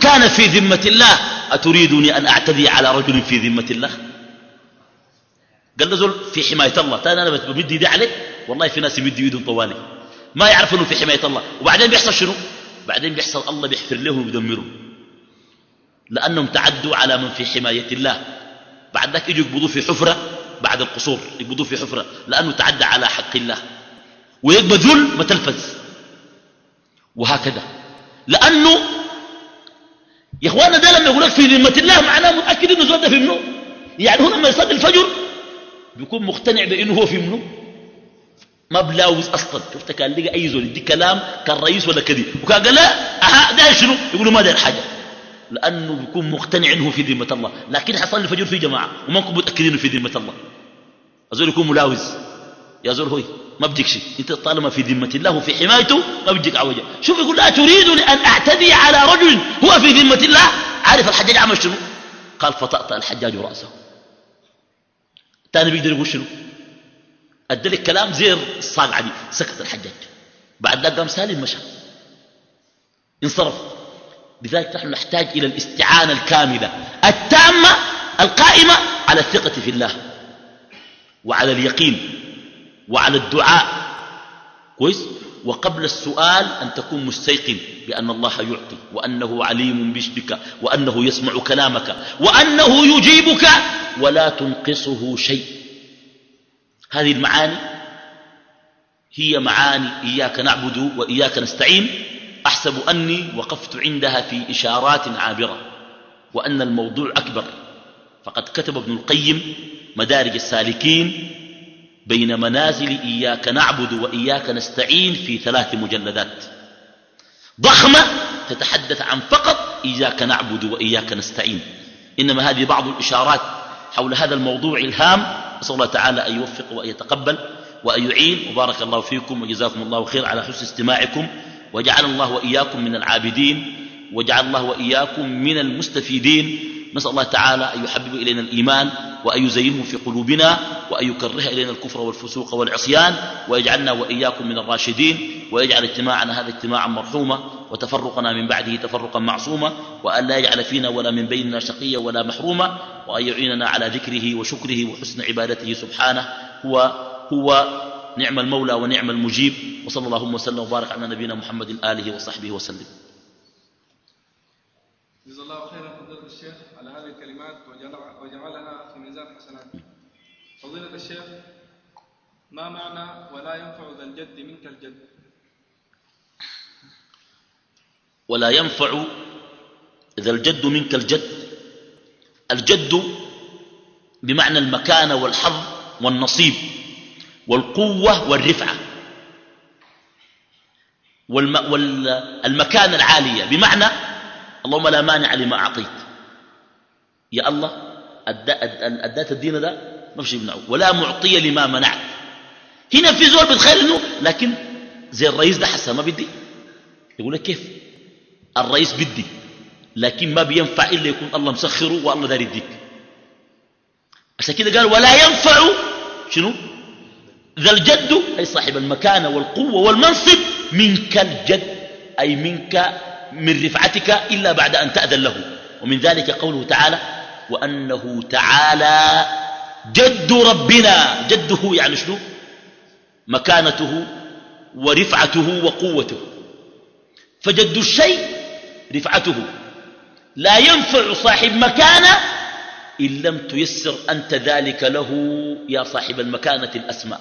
Speaker 1: كان في ذمة الله أتريدني أن أعتدي على رجل في ذمة الله قال له في حماية الله تاني أنا بمدي ايدي عليك والله في ناس يمدوا يدهم طوالي ما يعرفوا انه في حماية الله وبعدين بيحصل شنو بعدين بيحصل الله بيحفر لهم ويدمرهم لأنهم تعدوا على من في حماية الله بعد ذاك يجوا يقبضوه في حفرة بعد القصور يقبضوه في حفرة لأنه تعدى على حق الله ويقبض ما تلفز وهكذا لأنه يا اخوانا ده لما يقول لك في ذمة الله معناه متأكد انه زود في منه يعني هو لما يصلي الفجر بيكون مقتنع بانه هو في منه ما بلاوز اصلا شفت كان لقى اي زول يدي كلام كان رئيس ولا كذي وكان قال لا أها ده شنو يقولوا ما ده حاجه لأنه بيكون مقتنع انه في ذمة الله لكن حصل الفجر في جماعة وما نكون متأكدين في ذمة الله أزول يكون ملاوز يا زول هوي ما بدك شيء انت طالما في ذمة الله وفي حمايته ما بدك عوجة شوف يقول لا تريدني أن أعتدي على رجل هو في ذمة الله عارف الحجاج عمل شنو قال فطأطأ الحجاج رأسه تاني بيقدر يقول شنو ادلك كلام زير الصاقعة دي سكت الحجاج بعد ذلك قام سالم مشى انصرف لذلك نحن نحتاج إلى الاستعانة الكاملة التامة القائمة على الثقة في الله وعلى اليقين وعلى الدعاء كويس وقبل السؤال أن تكون مستيقن بأن الله يعطي وأنه عليم بشبك وأنه يسمع كلامك وأنه يجيبك ولا تنقصه شيء هذه المعاني هي معاني إياك نعبد وإياك نستعين أحسب أني وقفت عندها في إشارات عابرة وأن الموضوع أكبر فقد كتب ابن القيم مدارج السالكين بين منازل إياك نعبد وإياك نستعين في ثلاث مجلدات ضخمة تتحدث عن فقط إياك نعبد وإياك نستعين إنما هذه بعض الإشارات حول هذا الموضوع الهام أسأل الله تعالى أن يوفق وأن يتقبل وأن يعين وبارك الله فيكم وجزاكم الله خير على حسن استماعكم وجعل الله وإياكم من العابدين وجعل الله وإياكم من المستفيدين نسأل الله تعالى أن يحبب إلينا الإيمان وأن يزينه في قلوبنا وأن يكره إلينا الكفر والفسوق والعصيان ويجعلنا وإياكم من الراشدين ويجعل اجتماعنا هذا اجتماعا مرحوما وتفرقنا من بعده تفرقا معصوما وأن لا يجعل فينا ولا من بيننا شقيا ولا محروما وأن يعيننا على ذكره وشكره وحسن عبادته سبحانه هو, هو نعم المولى ونعم المجيب وصلى اللهم وسلم وبارك على نبينا محمد آله وصحبه
Speaker 2: وسلم جزا الله خيرا فضيلة الشيخ على هذه الكلمات وجعلها في ميزان حسناتك فضيلة الشيخ ما معنى ولا ينفع ذا الجد منك الجد
Speaker 1: ولا ينفع ذا الجد منك الجد الجد بمعنى المكانة والحظ والنصيب والقوة والرفعة والمكانة العالية بمعنى اللهم لا مانع لما أعطيت يا الله أدات الدين ده ما فيش يمنعه ولا معطي لما منعت هنا في زول بيتخيل انه لكن زي الرئيس ده حسن ما بدي يقول لك كيف الرئيس بدي لكن ما بينفع الا يكون الله مسخره والله داري يديك عشان كده قال ولا ينفع شنو ذا الجد أي صاحب المكانة والقوة والمنصب منك الجد أي منك من رفعتك إلا بعد أن تأذن له ومن ذلك قوله تعالى وأنه تعالى جد ربنا جده يعني شنو مكانته ورفعته وقوته فجد الشيء رفعته لا ينفع صاحب مكانه إن لم تيسر أنت ذلك له يا صاحب المكانة الأسماء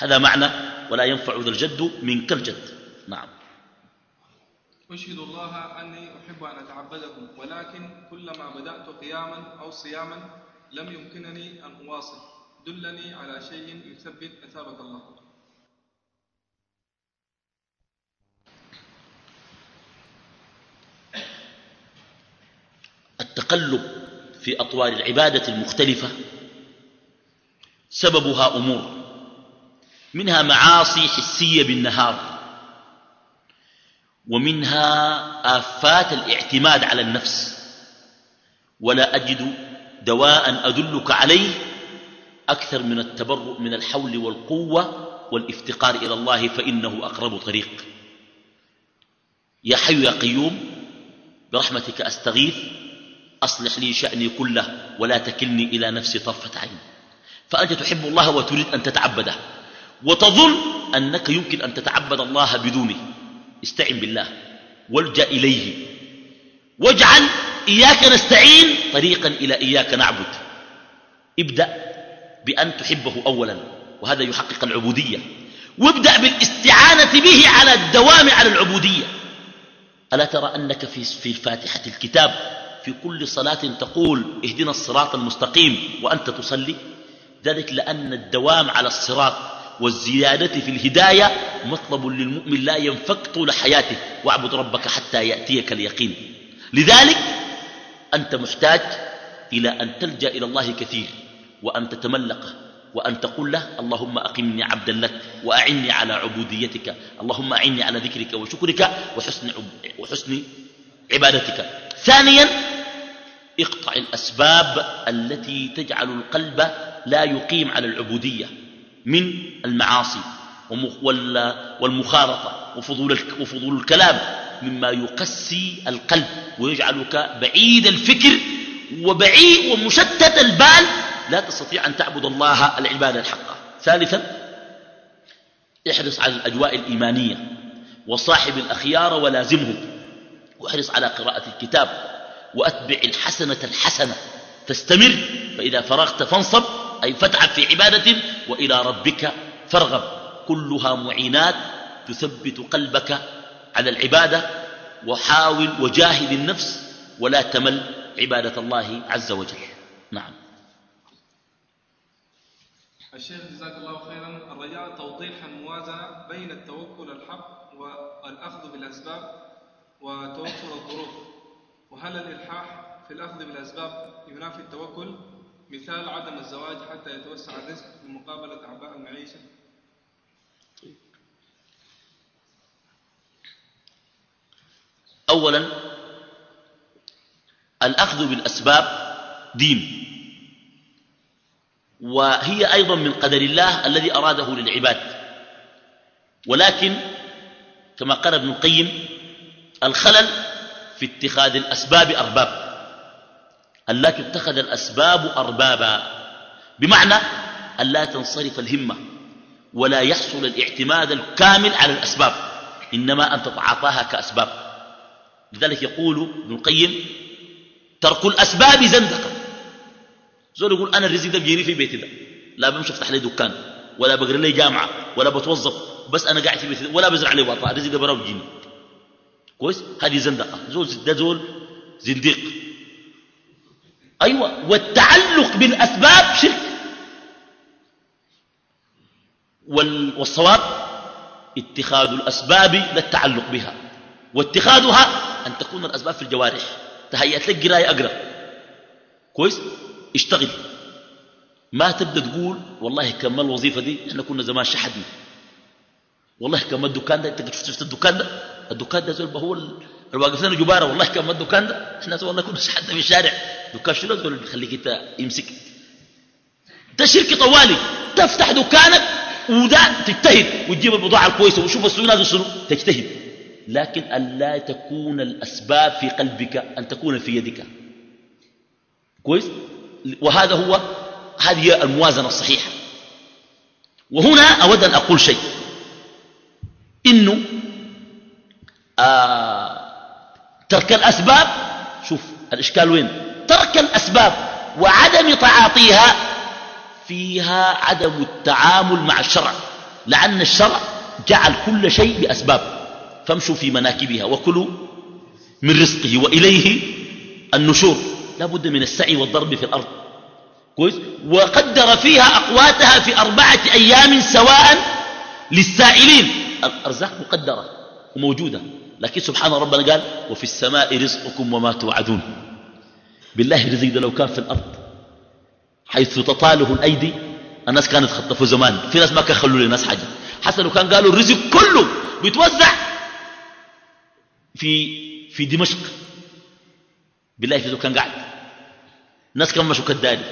Speaker 1: هذا معنى ولا ينفع ذا الجد منك الجد نعم
Speaker 2: أشهد الله أني أحب أن أتعبدكم ولكن كلما بدأت قياما أو صياما لم يمكنني أن أواصل دلني على شيء يثبت أثابك الله
Speaker 1: التقلب في أطوار العبادة المختلفة سببها أمور منها معاصي حسية بالنهار ومنها آفات الاعتماد على النفس ولا أجد دواء أدلك عليه أكثر من التبرؤ من الحول والقوة والافتقار إلى الله فإنه أقرب طريق يا حي يا قيوم برحمتك أستغيث أصلح لي شأني كله ولا تكلني إلى نفسي طرفة عين فأنت تحب الله وتريد أن تتعبده وتظن أنك يمكن أن تتعبد الله بدونه استعن بالله والجأ إليه واجعل إياك نستعين طريقا إلى إياك نعبد ابدأ بأن تحبه أولا وهذا يحقق العبودية وابدأ بالاستعانة به على الدوام على العبودية ألا ترى أنك في في فاتحة الكتاب في كل صلاة تقول اهدنا الصراط المستقيم وأنت تصلي ذلك لأن الدوام على الصراط والزيادة في الهداية مطلب للمؤمن لا ينفك طول حياته واعبد ربك حتى يأتيك اليقين لذلك أنت محتاج إلى أن تلجأ إلى الله كثير وأن تتملقه وأن تقول له اللهم أقمني عبدا لك وأعني على عبوديتك اللهم أعني على ذكرك وشكرك وحسن, وحسن عبادتك ثانيا اقطع الأسباب التي تجعل القلب لا يقيم على العبودية من المعاصي والمخالطة وفضول, وفضول الكلام مما يقسي القلب ويجعلك بعيد الفكر وبعيد ومشتت البال لا تستطيع أن تعبد الله العبادة الحقة ثالثا احرص على الأجواء الإيمانية وصاحب الأخيار ولازمهم واحرص على قراءة الكتاب وأتبع الحسنة الحسنة تستمر فإذا فرغت فانصب أي فتعب في عبادة وإلى ربك فارغب كلها معينات تثبت قلبك على العبادة وحاول وجاهد النفس ولا تمل عبادة الله عز وجل نعم
Speaker 2: الشيخ جزاك الله خيرا الرجاء توضيح الموازنة بين التوكل الحق والأخذ بالأسباب وتوفر الظروف وهل الإلحاح في الأخذ بالأسباب ينافي التوكل مثال عدم الزواج حتى يتوسع الرزق لمقابلة أعباء المعيشة
Speaker 1: أولا الأخذ بالأسباب دين وهي أيضا من قدر الله الذي أراده للعباد ولكن كما قال ابن القيم الخلل في اتخاذ الأسباب أرباب التي اتخذ الأسباب أربابا بمعنى أن لا تنصرف الهمة ولا يحصل الاعتماد الكامل على الأسباب إنما أن تتعاطاها كأسباب لذلك يقول ابن القيم ترك الأسباب زندقة زول يقول أنا الرزق ده بيجيني في بيتي ده لا بمشي افتح لي دكان ولا بقري لي جامعة ولا بتوظف بس أنا قاعد في بيتي ولا بزرع لي وطا الرزق ده براه بيجيني كويس هذه زندقة زول ده زول زنديق أيوة والتعلق بالأسباب شرك والصواب اتخاذ الأسباب لا التعلق بها واتخاذها أن تكون الأسباب في الجوارح تهيأت لك قراية أقرأ كويس اشتغل ما تبدأ تقول والله كمل الوظيفة دي احنا كنا زمان شحدنا والله كمل الدكان ده انت شفت الدكان ده الدكان ده زول هو الواقف لنا جباره والله كم الدكان ده الناس والله كنا حتى في الشارع دكان شنو زول بيخليك انت يمسك ده شركه طوالي تفتح دكانك وده تجتهد وتجيب البضاعه الكويسه وشوف السوق نازل شنو تجتهد لكن الا تكون الاسباب في قلبك ان تكون في يدك كويس وهذا هو هذه الموازنه الصحيحه وهنا اود ان اقول شيء انه آه ترك الأسباب شوف الإشكال وين ترك الأسباب وعدم تعاطيها فيها عدم التعامل مع الشرع لأن الشرع جعل كل شيء بأسباب فامشوا في مناكبها وكلوا من رزقه وإليه النشور لا بد من السعي والضرب في الأرض كويس وقدر فيها أقواتها في أربعة أيام سواء للسائلين الأرزاق مقدرة وموجودة لكن سبحان ربنا قال وفي السماء رزقكم وما توعدون بالله رزق لو كان في الأرض حيث تطاله الأيدي الناس كانت خطفوا زمان في ناس ما كان خلوا للناس حاجة حسن كان قالوا الرزق كله بيتوزع في في دمشق بالله في كان قاعد ناس كان مشوا كالداري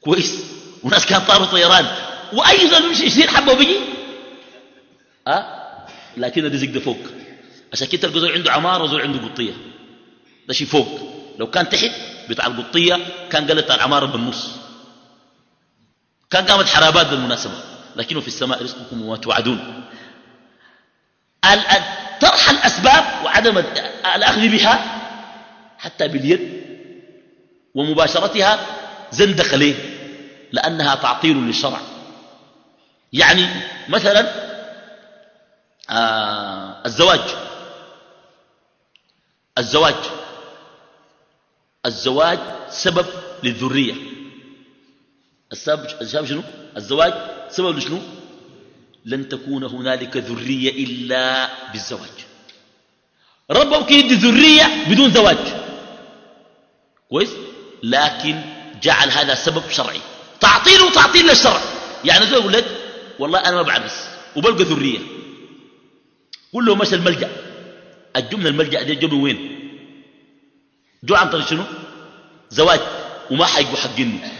Speaker 1: كويس وناس كان طاروا طيران واي زول يمشي يصير حبه وبيجي أه؟ لكن الرزق ده فوق عشان كده تلقى زول عنده عماره وزول عنده قطيه ده شيء فوق لو كان تحت بتاع القطيه كان قالت العماره بالنص كان قامت حرابات بالمناسبه لكنه في السماء رزقكم وما توعدون طرح الاسباب وعدم الاخذ بها حتى باليد ومباشرتها زندق ليه لانها تعطيل للشرع يعني مثلا آه الزواج الزواج الزواج سبب للذرية السبب شنو الزواج سبب لشنو لن تكون هنالك ذرية إلا بالزواج ربك يدي ذرية بدون زواج كويس لكن جعل هذا سبب شرعي تعطيل وتعطيل للشرع يعني زي ولد لك والله أنا ما بعبس وبلقى ذرية قل له مشى الملجأ الجملة الملجأ دي من وين جو عن طريق شنو زواج وما حيجوا حق جنه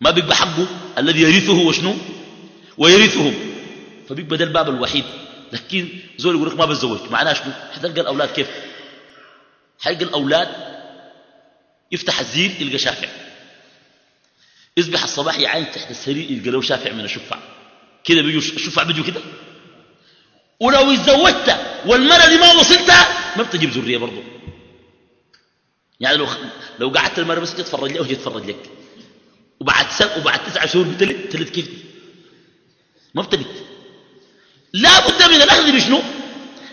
Speaker 1: ما بيجوا حقه الذي يرثه وشنو ويرثهم فبيجوا ده الباب الوحيد لكن زول يقول لك ما بتزوج معناه شنو حتلقى الاولاد كيف حيلقى الاولاد يفتح الزير يلقى شافع يصبح الصباح يعاين تحت السرير يلقى له شافع من الشفع كده بيجوا الشفع بيجوا كده ولو اتزوجت والمرة دي ما وصلتها ما بتجيب ذرية برضه يعني لو لو قعدت المرة بس تتفرج لي أو تتفرج لك وبعد سنة وبعد تسعة شهور بتلت تلت كيف دي ما بتلت لا بد من الأخذ بشنو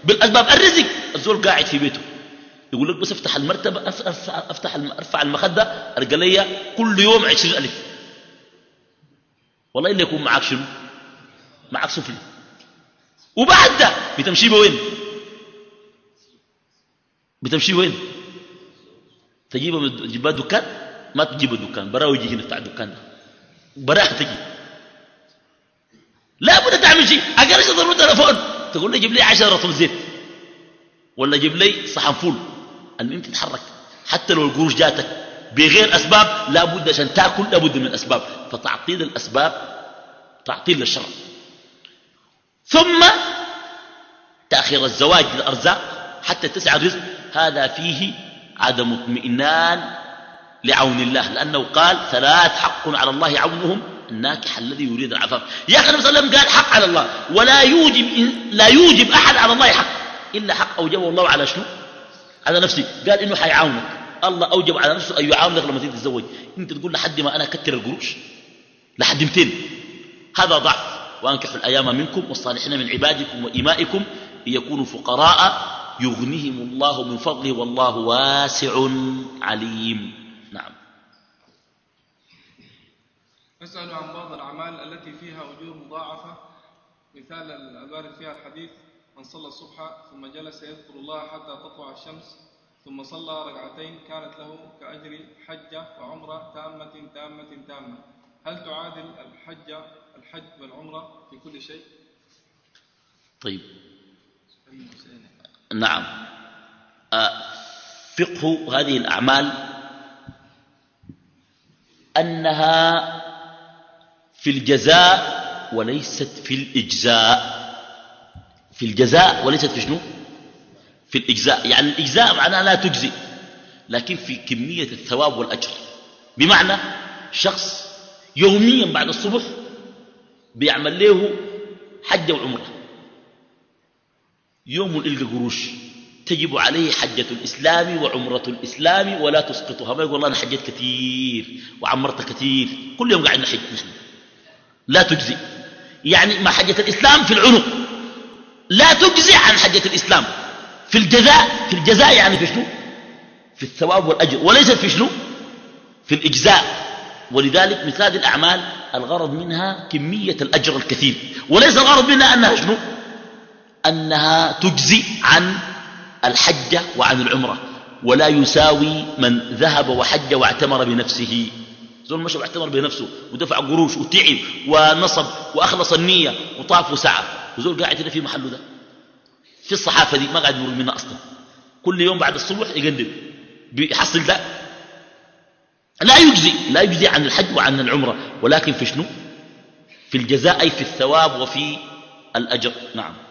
Speaker 1: بالأسباب الرزق الزول قاعد في بيته يقول لك بس افتح المرتبة افتح, ارفع المخدة ارجع لي كل يوم عشرين ألف والله إلا يكون معك شنو معك سفلي وبعد ده بتمشي وين بتمشي وين تجيبها من تجيبها دكان ما تجيبه الدكان برا ويجي هنا بتاع الدكان ده برا تجي لا بد تعمل شيء اقل شيء ضروري تليفون تقول لي جيب لي 10 رطل زيت ولا جيب لي صحن فول المهم تتحرك حتى لو القروش جاتك بغير اسباب لابد عشان تاكل لابد من اسباب فتعطيل الاسباب تعطيل للشرع ثم تأخير الزواج للأرزاق حتى تسعى الرزق هذا فيه عدم اطمئنان لعون الله لأنه قال ثلاث حق على الله عونهم الناكح الذي يريد العفاف يا أخي النبي صلى الله عليه وسلم قال حق على الله ولا يوجب, لا يوجب أحد على الله حق إلا حق أوجبه الله على شنو على نفسي قال إنه حيعاونك الله أوجب على نفسه أن يعاونك لما تتزوج أنت تقول لحد ما أنا أكثر القروش لحد 200 هذا ضعف وأنكحوا الأيام منكم والصالحين من عبادكم وإمائكم ليكونوا فقراء يغنيهم الله من فضله والله واسع عليم نعم
Speaker 2: أسأل عن بعض الأعمال التي فيها أجور مضاعفة مثال البارد فيها الحديث من صلى الصبح ثم جلس يذكر الله حتى تطلع الشمس ثم صلى ركعتين كانت له كأجر حجة وعمرة تامة تامة تامة هل تعادل الحجة الحج والعمرة في كل شيء طيب
Speaker 1: نعم آه، فقه هذه الأعمال أنها في الجزاء وليست في الإجزاء في الجزاء وليست في شنو في الإجزاء يعني الإجزاء معناها لا تجزي لكن في كمية الثواب والأجر بمعنى شخص يوميا بعد الصبح بيعمل له حجة وعمرة يوم إلقى قروش تجب عليه حجة الإسلام وعمرة الإسلام ولا تسقطها ما يقول الله أنا حجت كثير وعمرت كثير كل يوم قاعد نحج نحن لا تجزي يعني ما حجة الإسلام في العنق لا تجزي عن حجة الإسلام في الجزاء في الجزاء يعني في شنو في الثواب والأجر وليست في شنو في الإجزاء ولذلك مثال الأعمال الغرض منها كمية الأجر الكثير وليس الغرض منها أنها شنو أنها تجزي عن الحجة وعن العمرة ولا يساوي من ذهب وحج واعتمر بنفسه زول مشى واعتمر بنفسه ودفع قروش وتعب ونصب وأخلص النية وطاف وسعى وزول قاعد هنا في محله ده في الصحافة دي ما قاعد يمر منها أصلا كل يوم بعد الصبح يقدم بيحصل ده لا يجزي لا يجزي عن الحج وعن العمرة ولكن في شنو في الجزاء أي في الثواب وفي الأجر نعم